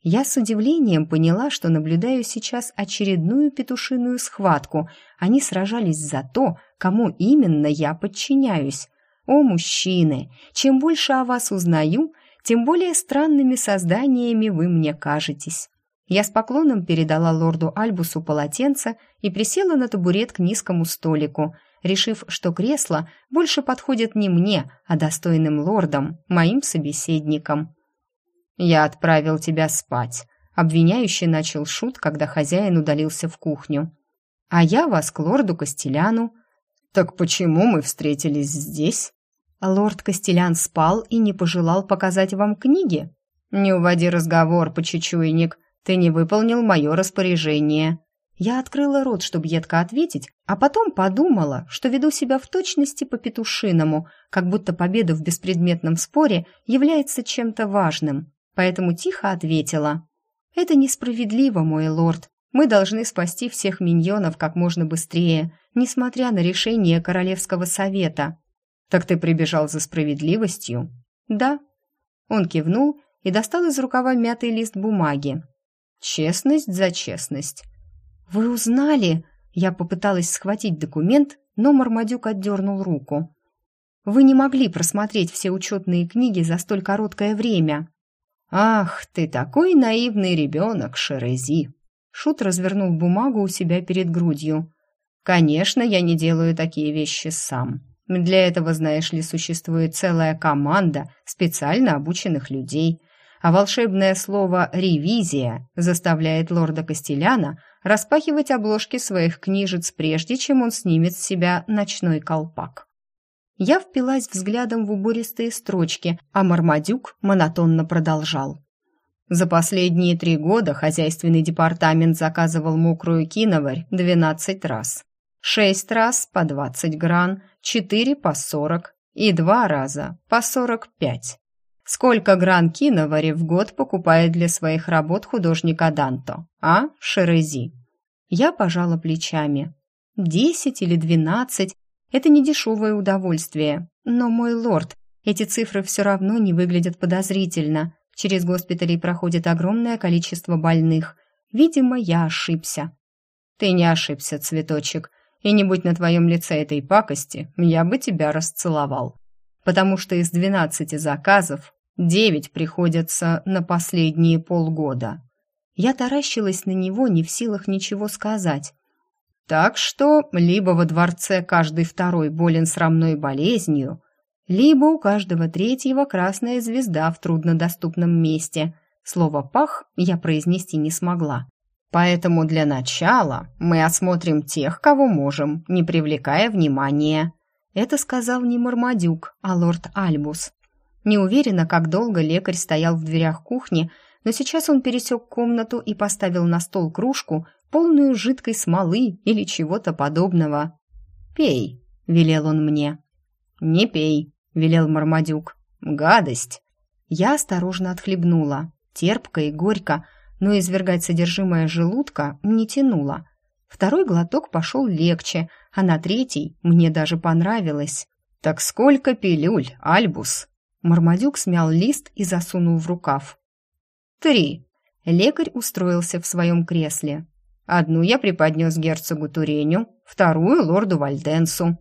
Я с удивлением поняла, что наблюдаю сейчас очередную петушиную схватку. Они сражались за то, кому именно я подчиняюсь. О, мужчины, чем больше о вас узнаю, тем более странными созданиями вы мне кажетесь. Я с поклоном передала лорду Альбусу полотенце и присела на табурет к низкому столику, решив, что кресло больше подходит не мне, а достойным лордам, моим собеседникам. «Я отправил тебя спать», — обвиняющий начал шут, когда хозяин удалился в кухню. «А я вас к лорду Костеляну». «Так почему мы встретились здесь?» «Лорд Костелян спал и не пожелал показать вам книги». «Не уводи разговор, почечуйник. Ты не выполнил мое распоряжение». Я открыла рот, чтобы едко ответить, а потом подумала, что веду себя в точности по-петушиному, как будто победа в беспредметном споре является чем-то важным поэтому тихо ответила. «Это несправедливо, мой лорд. Мы должны спасти всех миньонов как можно быстрее, несмотря на решение Королевского совета». «Так ты прибежал за справедливостью?» «Да». Он кивнул и достал из рукава мятый лист бумаги. «Честность за честность». «Вы узнали?» Я попыталась схватить документ, но Мармадюк отдернул руку. «Вы не могли просмотреть все учетные книги за столь короткое время». «Ах, ты такой наивный ребенок, Шерези!» Шут развернул бумагу у себя перед грудью. «Конечно, я не делаю такие вещи сам. Для этого, знаешь ли, существует целая команда специально обученных людей, а волшебное слово «ревизия» заставляет лорда Костеляна распахивать обложки своих книжец, прежде чем он снимет с себя ночной колпак. Я впилась взглядом в убористые строчки, а Мармадюк монотонно продолжал. За последние три года хозяйственный департамент заказывал мокрую киноварь 12 раз. Шесть раз по 20 гран, четыре по 40 и два раза по 45. Сколько гран киновари в год покупает для своих работ художник Аданто, а, Шерези? Я пожала плечами. Десять или двенадцать, это не дешевое удовольствие. Но, мой лорд, эти цифры все равно не выглядят подозрительно. Через госпитали проходит огромное количество больных. Видимо, я ошибся. Ты не ошибся, цветочек. И не будь на твоем лице этой пакости, я бы тебя расцеловал. Потому что из двенадцати заказов девять приходятся на последние полгода. Я таращилась на него, не в силах ничего сказать. Так что либо во дворце каждый второй болен срамной болезнью, либо у каждого третьего красная звезда в труднодоступном месте. Слово «пах» я произнести не смогла. Поэтому для начала мы осмотрим тех, кого можем, не привлекая внимания. Это сказал не Мармадюк, а лорд Альбус. Не уверена, как долго лекарь стоял в дверях кухни, но сейчас он пересек комнату и поставил на стол кружку, полную жидкой смолы или чего-то подобного. «Пей», — велел он мне. «Не пей», — велел Мармадюк. «Гадость». Я осторожно отхлебнула. Терпко и горько, но извергать содержимое желудка не тянуло. Второй глоток пошел легче, а на третий мне даже понравилось. «Так сколько пилюль, Альбус?» Мармадюк смял лист и засунул в рукав. «Три». Лекарь устроился в своем кресле. Одну я преподнес герцогу Туреню, вторую — лорду Вальденсу.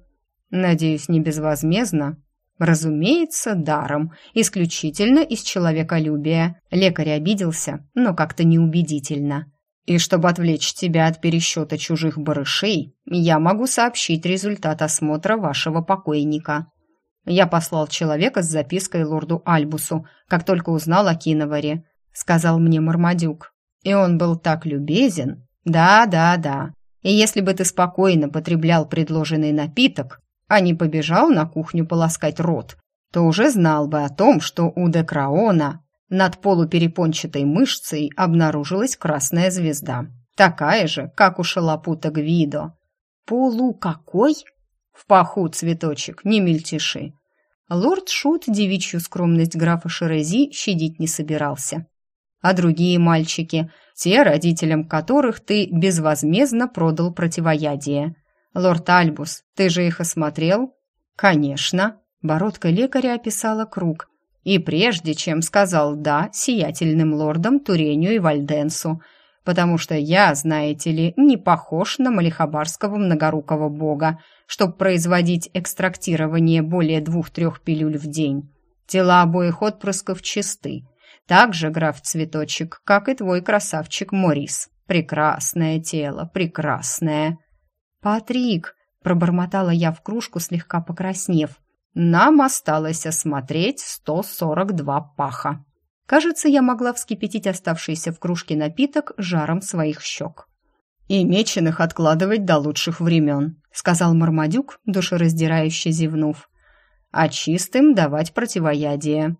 Надеюсь, не безвозмездно. Разумеется, даром, исключительно из человеколюбия. Лекарь обиделся, но как-то неубедительно. И чтобы отвлечь тебя от пересчета чужих барышей, я могу сообщить результат осмотра вашего покойника. Я послал человека с запиской лорду Альбусу, как только узнал о Киноваре, сказал мне Мармадюк. И он был так любезен. Да, да, да. И если бы ты спокойно потреблял предложенный напиток, а не побежал на кухню полоскать рот, то уже знал бы о том, что у Декраона над полуперепончатой мышцей обнаружилась красная звезда. Такая же, как у шалопута Гвидо. «Полу какой?» «В паху, цветочек, не мельтеши». Лорд Шут девичью скромность графа Шерези щадить не собирался. А другие мальчики, те, родителям которых ты безвозмездно продал противоядие. Лорд Альбус, ты же их осмотрел? Конечно. Бородка лекаря описала круг, и прежде чем сказал «да» сиятельным лордам Турению и Вальденсу, потому что я, знаете ли, не похож на малихабарского многорукого бога, чтобы производить экстрактирование более двух-трех пилюль в день. Тела обоих отпрысков чисты. Так же, граф Цветочек, как и твой красавчик Морис. Прекрасное тело, прекрасное. «Патрик!» — пробормотала я в кружку, слегка покраснев. Нам осталось осмотреть 142 паха. Кажется, я могла вскипятить оставшийся в кружке напиток жаром своих щек. «И меченых откладывать до лучших времен», — сказал Мармадюк, душераздирающе зевнув. «А чистым давать противоядие».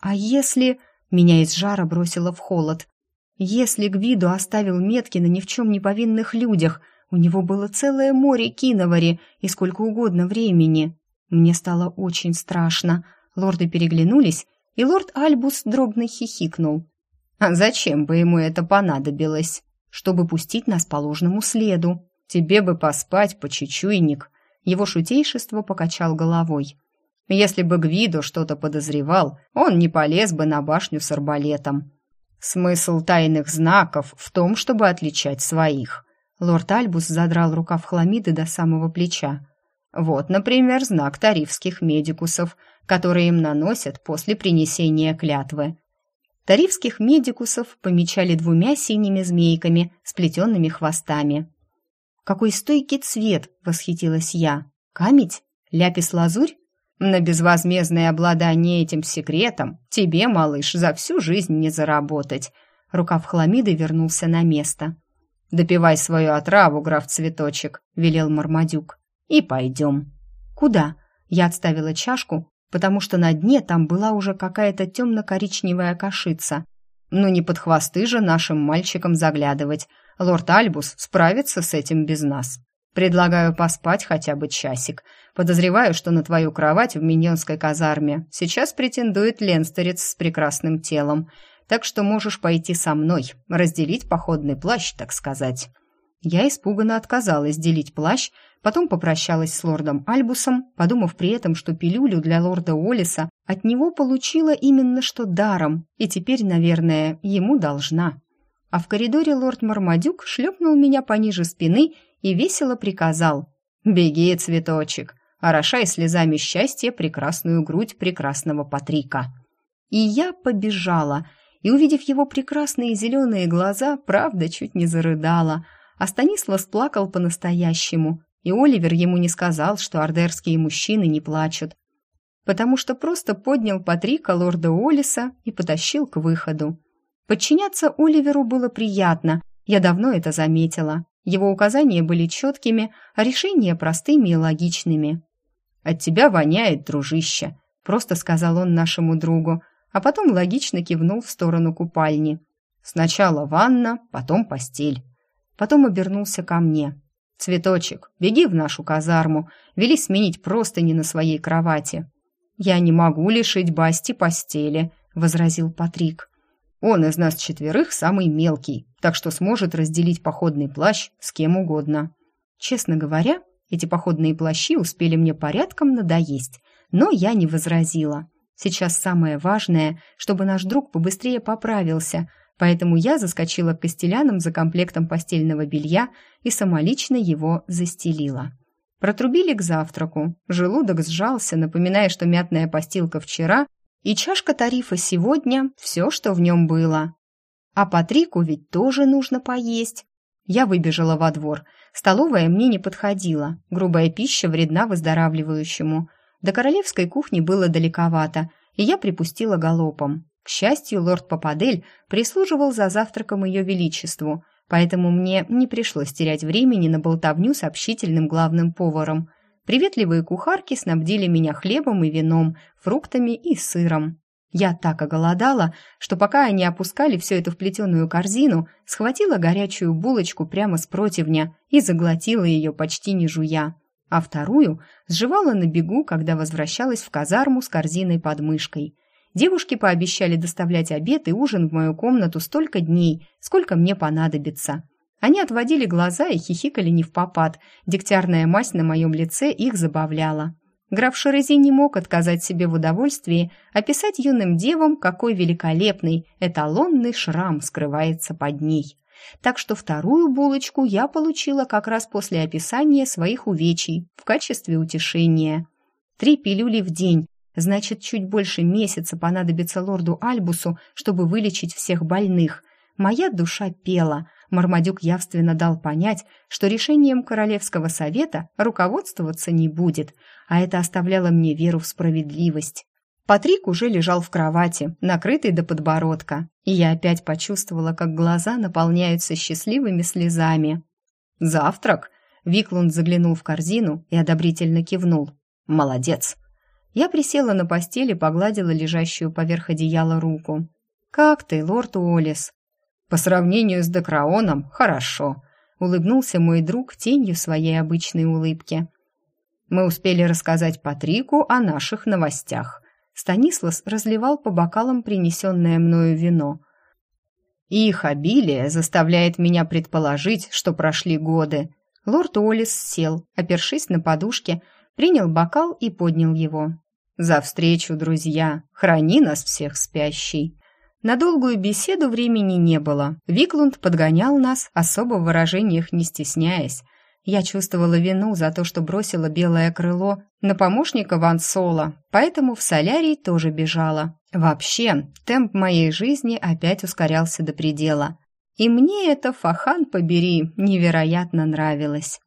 «А если...» — меня из жара бросило в холод. «Если Гвиду оставил метки на ни в чем не повинных людях, у него было целое море киновари и сколько угодно времени». Мне стало очень страшно. Лорды переглянулись, и лорд Альбус дробно хихикнул. «А зачем бы ему это понадобилось? Чтобы пустить нас по ложному следу. Тебе бы поспать, почечуйник». Его шутейшество покачал головой. «Если бы Гвидо что-то подозревал, он не полез бы на башню с арбалетом. Смысл тайных знаков в том, чтобы отличать своих». Лорд Альбус задрал рукав хламиды до самого плеча. Вот, например, знак тарифских медикусов, который им наносят после принесения клятвы. Тарифских медикусов помечали двумя синими змейками, сплетенными хвостами. «Какой стойкий цвет!» — восхитилась я. «Камедь? Ляпис-лазурь?» «На безвозмездное обладание этим секретом тебе, малыш, за всю жизнь не заработать!» Рукав хламиды вернулся на место. «Допивай свою отраву, граф Цветочек», — велел Мармадюк и пойдем». «Куда?» Я отставила чашку, потому что на дне там была уже какая-то темно-коричневая кашица. «Ну не под хвосты же нашим мальчикам заглядывать. Лорд Альбус справится с этим без нас. Предлагаю поспать хотя бы часик. Подозреваю, что на твою кровать в миньонской казарме сейчас претендует ленстерец с прекрасным телом, так что можешь пойти со мной, разделить походный плащ, так сказать». Я испуганно отказалась делить плащ, Потом попрощалась с лордом Альбусом, подумав при этом, что пилюлю для лорда Олиса от него получила именно что даром, и теперь, наверное, ему должна. А в коридоре лорд Мармадюк шлепнул меня пониже спины и весело приказал «Беги, цветочек, орошай слезами счастья прекрасную грудь прекрасного Патрика». И я побежала, и, увидев его прекрасные зеленые глаза, правда чуть не зарыдала, а Станислав плакал по-настоящему – и Оливер ему не сказал, что ордерские мужчины не плачут, потому что просто поднял Патрика лорда Олиса и потащил к выходу. Подчиняться Оливеру было приятно, я давно это заметила. Его указания были четкими, а решения простыми и логичными. «От тебя воняет, дружище», — просто сказал он нашему другу, а потом логично кивнул в сторону купальни. «Сначала ванна, потом постель». Потом обернулся ко мне. «Цветочек, беги в нашу казарму, вели сменить простыни на своей кровати». «Я не могу лишить Басти постели», — возразил Патрик. «Он из нас четверых самый мелкий, так что сможет разделить походный плащ с кем угодно». Честно говоря, эти походные плащи успели мне порядком надоесть, но я не возразила. Сейчас самое важное, чтобы наш друг побыстрее поправился, Поэтому я заскочила к костелянам за комплектом постельного белья и самолично его застелила. Протрубили к завтраку. Желудок сжался, напоминая, что мятная постилка вчера и чашка тарифа сегодня – все, что в нем было. А Патрику ведь тоже нужно поесть. Я выбежала во двор. Столовая мне не подходила. Грубая пища вредна выздоравливающему. До королевской кухни было далековато, и я припустила галопом. К счастью, лорд Пападель прислуживал за завтраком ее величеству, поэтому мне не пришлось терять времени на болтовню с общительным главным поваром. Приветливые кухарки снабдили меня хлебом и вином, фруктами и сыром. Я так оголодала, что пока они опускали все это в плетеную корзину, схватила горячую булочку прямо с противня и заглотила ее почти не жуя, а вторую сживала на бегу, когда возвращалась в казарму с корзиной под мышкой. Девушки пообещали доставлять обед и ужин в мою комнату столько дней, сколько мне понадобится. Они отводили глаза и хихикали не в попад, дегтярная мазь на моем лице их забавляла. Граф Шерези не мог отказать себе в удовольствии описать юным девам, какой великолепный эталонный шрам скрывается под ней. Так что вторую булочку я получила как раз после описания своих увечий в качестве утешения. Три пилюли в день, значит, чуть больше месяца понадобится лорду Альбусу, чтобы вылечить всех больных. Моя душа пела – Мармадюк явственно дал понять, что решением Королевского совета руководствоваться не будет, а это оставляло мне веру в справедливость. Патрик уже лежал в кровати, накрытый до подбородка, и я опять почувствовала, как глаза наполняются счастливыми слезами. «Завтрак?» Виклунд заглянул в корзину и одобрительно кивнул. «Молодец!» Я присела на постели, погладила лежащую поверх одеяла руку. «Как ты, лорд Уоллес?» По сравнению с Декраоном, хорошо», — улыбнулся мой друг тенью своей обычной улыбки. «Мы успели рассказать Патрику о наших новостях». Станислас разливал по бокалам принесенное мною вино. «Их обилие заставляет меня предположить, что прошли годы». Лорд Уоллес сел, опершись на подушке, принял бокал и поднял его. «За встречу, друзья! Храни нас всех спящий!» На долгую беседу времени не было. Виклунд подгонял нас, особо в выражениях не стесняясь. Я чувствовала вину за то, что бросила белое крыло на помощника Ван Соло, поэтому в солярий тоже бежала. Вообще, темп моей жизни опять ускорялся до предела. И мне это, Фахан побери, невероятно нравилось.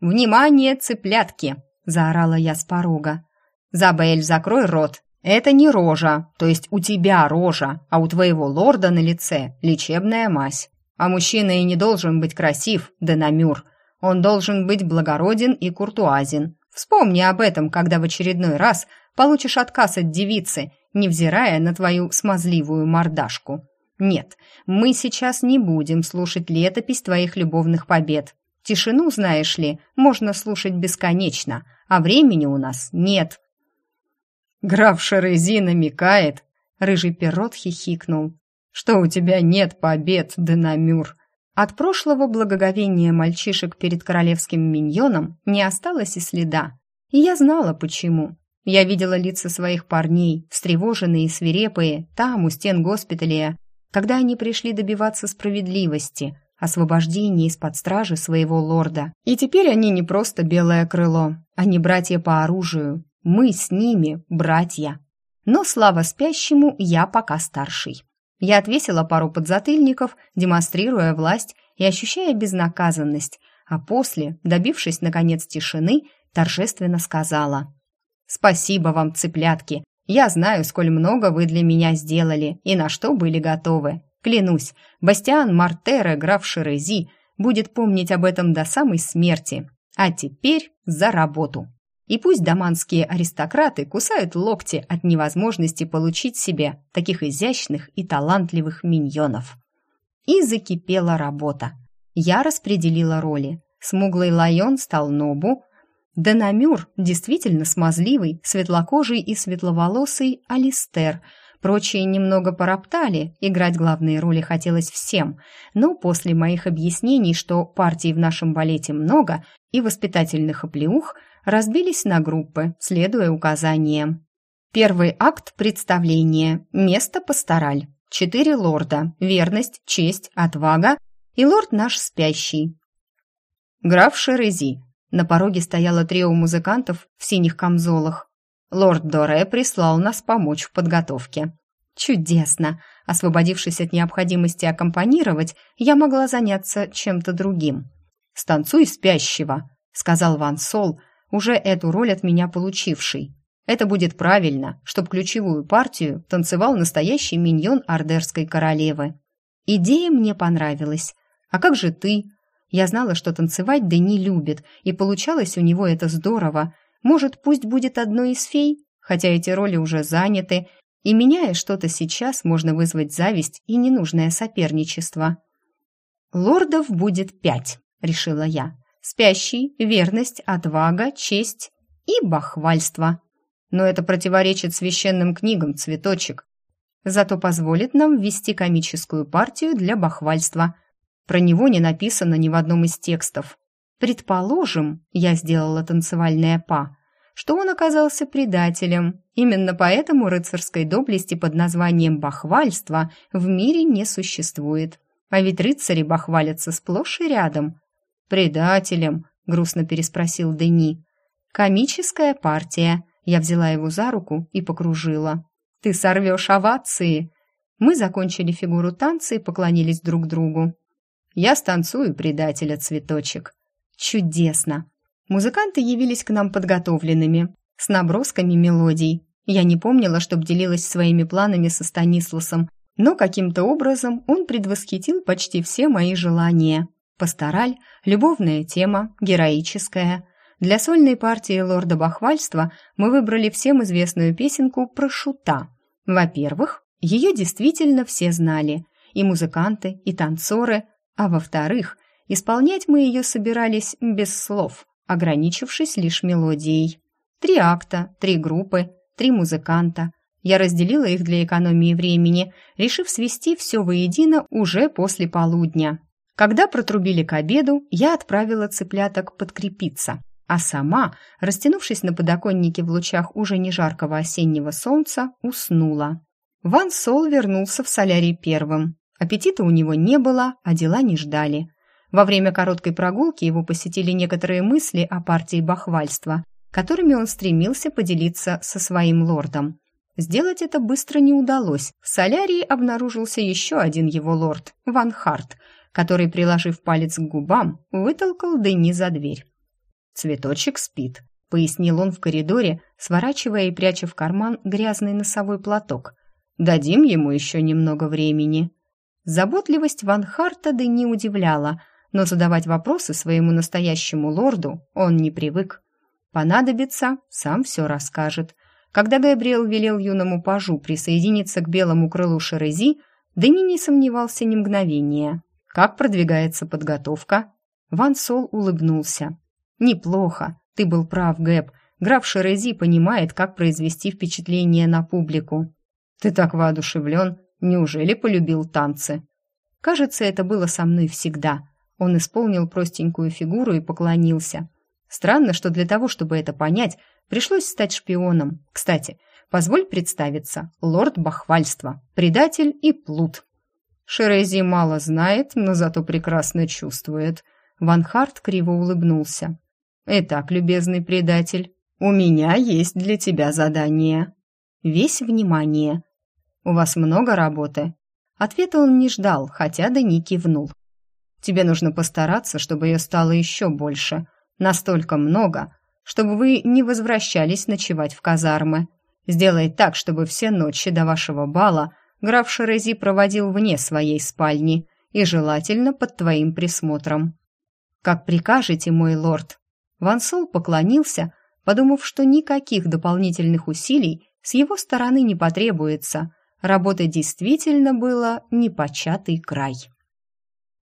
«Внимание, цыплятки!» – заорала я с порога. «Забель, закрой рот!» Это не рожа, то есть у тебя рожа, а у твоего лорда на лице лечебная мазь. А мужчина и не должен быть красив, да намюр. Он должен быть благороден и куртуазен. Вспомни об этом, когда в очередной раз получишь отказ от девицы, невзирая на твою смазливую мордашку. Нет, мы сейчас не будем слушать летопись твоих любовных побед. Тишину, знаешь ли, можно слушать бесконечно, а времени у нас нет. Граф Шерези намекает, рыжий пирот хихикнул, что у тебя нет побед, Денамюр. От прошлого благоговения мальчишек перед королевским миньоном не осталось и следа. И я знала, почему. Я видела лица своих парней, встревоженные и свирепые, там, у стен госпиталя, когда они пришли добиваться справедливости, освобождения из-под стражи своего лорда. И теперь они не просто белое крыло, они братья по оружию, мы с ними братья. Но слава спящему, я пока старший. Я отвесила пару подзатыльников, демонстрируя власть и ощущая безнаказанность, а после, добившись наконец тишины, торжественно сказала: "Спасибо вам, цыплятки. Я знаю, сколь много вы для меня сделали и на что были готовы. Клянусь, Бастиан Мартере, граф Шерези, будет помнить об этом до самой смерти. А теперь за работу". И пусть даманские аристократы кусают локти от невозможности получить себе таких изящных и талантливых миньонов. И закипела работа. Я распределила роли. Смуглый Лайон стал Нобу, Денамюр, действительно смазливый, светлокожий и светловолосый Алистер. Прочие немного пороптали, играть главные роли хотелось всем, но после моих объяснений, что партий в нашем балете много и воспитательных оплеух – разбились на группы, следуя указаниям. Первый акт представления. Место пастораль. Четыре лорда. Верность, честь, отвага и лорд наш спящий. Граф Шерези. На пороге стояло трио музыкантов в синих камзолах. Лорд Доре прислал нас помочь в подготовке. Чудесно! Освободившись от необходимости аккомпанировать, я могла заняться чем-то другим. «Станцуй спящего», — сказал Ван Сол, уже эту роль от меня получивший. «Это будет правильно, чтоб ключевую партию танцевал настоящий миньон Ардерской королевы». Идея мне понравилась. «А как же ты?» Я знала, что танцевать Дени любит, и получалось у него это здорово. Может, пусть будет одной из фей? Хотя эти роли уже заняты, и меняя что-то сейчас, можно вызвать зависть и ненужное соперничество. «Лордов будет пять», — решила я. «Спящий, верность, отвага, честь и бахвальство». Но это противоречит священным книгам, цветочек. Зато позволит нам ввести комическую партию для бахвальства. Про него не написано ни в одном из текстов. Предположим, я сделала танцевальное па, что он оказался предателем. Именно поэтому рыцарской доблести под названием бахвальство в мире не существует. А ведь рыцари бахвалятся сплошь и рядом. «Предателем», — грустно переспросил Дени. «Комическая партия». Я взяла его за руку и покружила. «Ты сорвешь овации!» Мы закончили фигуру танца и поклонились друг другу. «Я станцую, предателя, цветочек». «Чудесно!» Музыканты явились к нам подготовленными, с набросками мелодий. Я не помнила, чтоб делилась своими планами со Станисласом, но каким-то образом он предвосхитил почти все мои желания. Пастораль, любовная тема, героическая. Для сольной партии лорда Бахвальства мы выбрали всем известную песенку про шута. Во-первых, ее действительно все знали, и музыканты, и танцоры, а во-вторых, исполнять мы ее собирались без слов – ограничившись лишь мелодией. Три акта, три группы, три музыканта. Я разделила их для экономии времени, решив свести все воедино уже после полудня. Когда протрубили к обеду, я отправила цыпляток подкрепиться, а сама, растянувшись на подоконнике в лучах уже не жаркого осеннего солнца, уснула. Ван Сол вернулся в солярий первым. Аппетита у него не было, а дела не ждали. Во время короткой прогулки его посетили некоторые мысли о партии бахвальства, которыми он стремился поделиться со своим лордом. Сделать это быстро не удалось. В солярии обнаружился еще один его лорд, Ван Харт, который, приложив палец к губам, вытолкал Дени за дверь. «Цветочек спит», — пояснил он в коридоре, сворачивая и пряча в карман грязный носовой платок. «Дадим ему еще немного времени». Заботливость Ван Харта Дени удивляла — но задавать вопросы своему настоящему лорду он не привык. Понадобится, сам все расскажет. Когда Габриэл велел юному пажу присоединиться к белому крылу Шерези, Дени не сомневался ни мгновения. Как продвигается подготовка? Ван Сол улыбнулся. «Неплохо. Ты был прав, Гэб. Граф Шерези понимает, как произвести впечатление на публику. Ты так воодушевлен. Неужели полюбил танцы?» Кажется, это было со мной всегда. Он исполнил простенькую фигуру и поклонился. Странно, что для того, чтобы это понять, пришлось стать шпионом. Кстати, позволь представиться, лорд Бахвальства, предатель и плут. Шерези мало знает, но зато прекрасно чувствует. Ван Харт криво улыбнулся. «Итак, любезный предатель, у меня есть для тебя задание». Весь внимание. «У вас много работы?» Ответа он не ждал, хотя Дани кивнул. Тебе нужно постараться, чтобы ее стало еще больше. Настолько много, чтобы вы не возвращались ночевать в казармы. Сделай так, чтобы все ночи до вашего бала граф Шерези проводил вне своей спальни и желательно под твоим присмотром. Как прикажете, мой лорд. Вансол поклонился, подумав, что никаких дополнительных усилий с его стороны не потребуется. Работы действительно было непочатый край.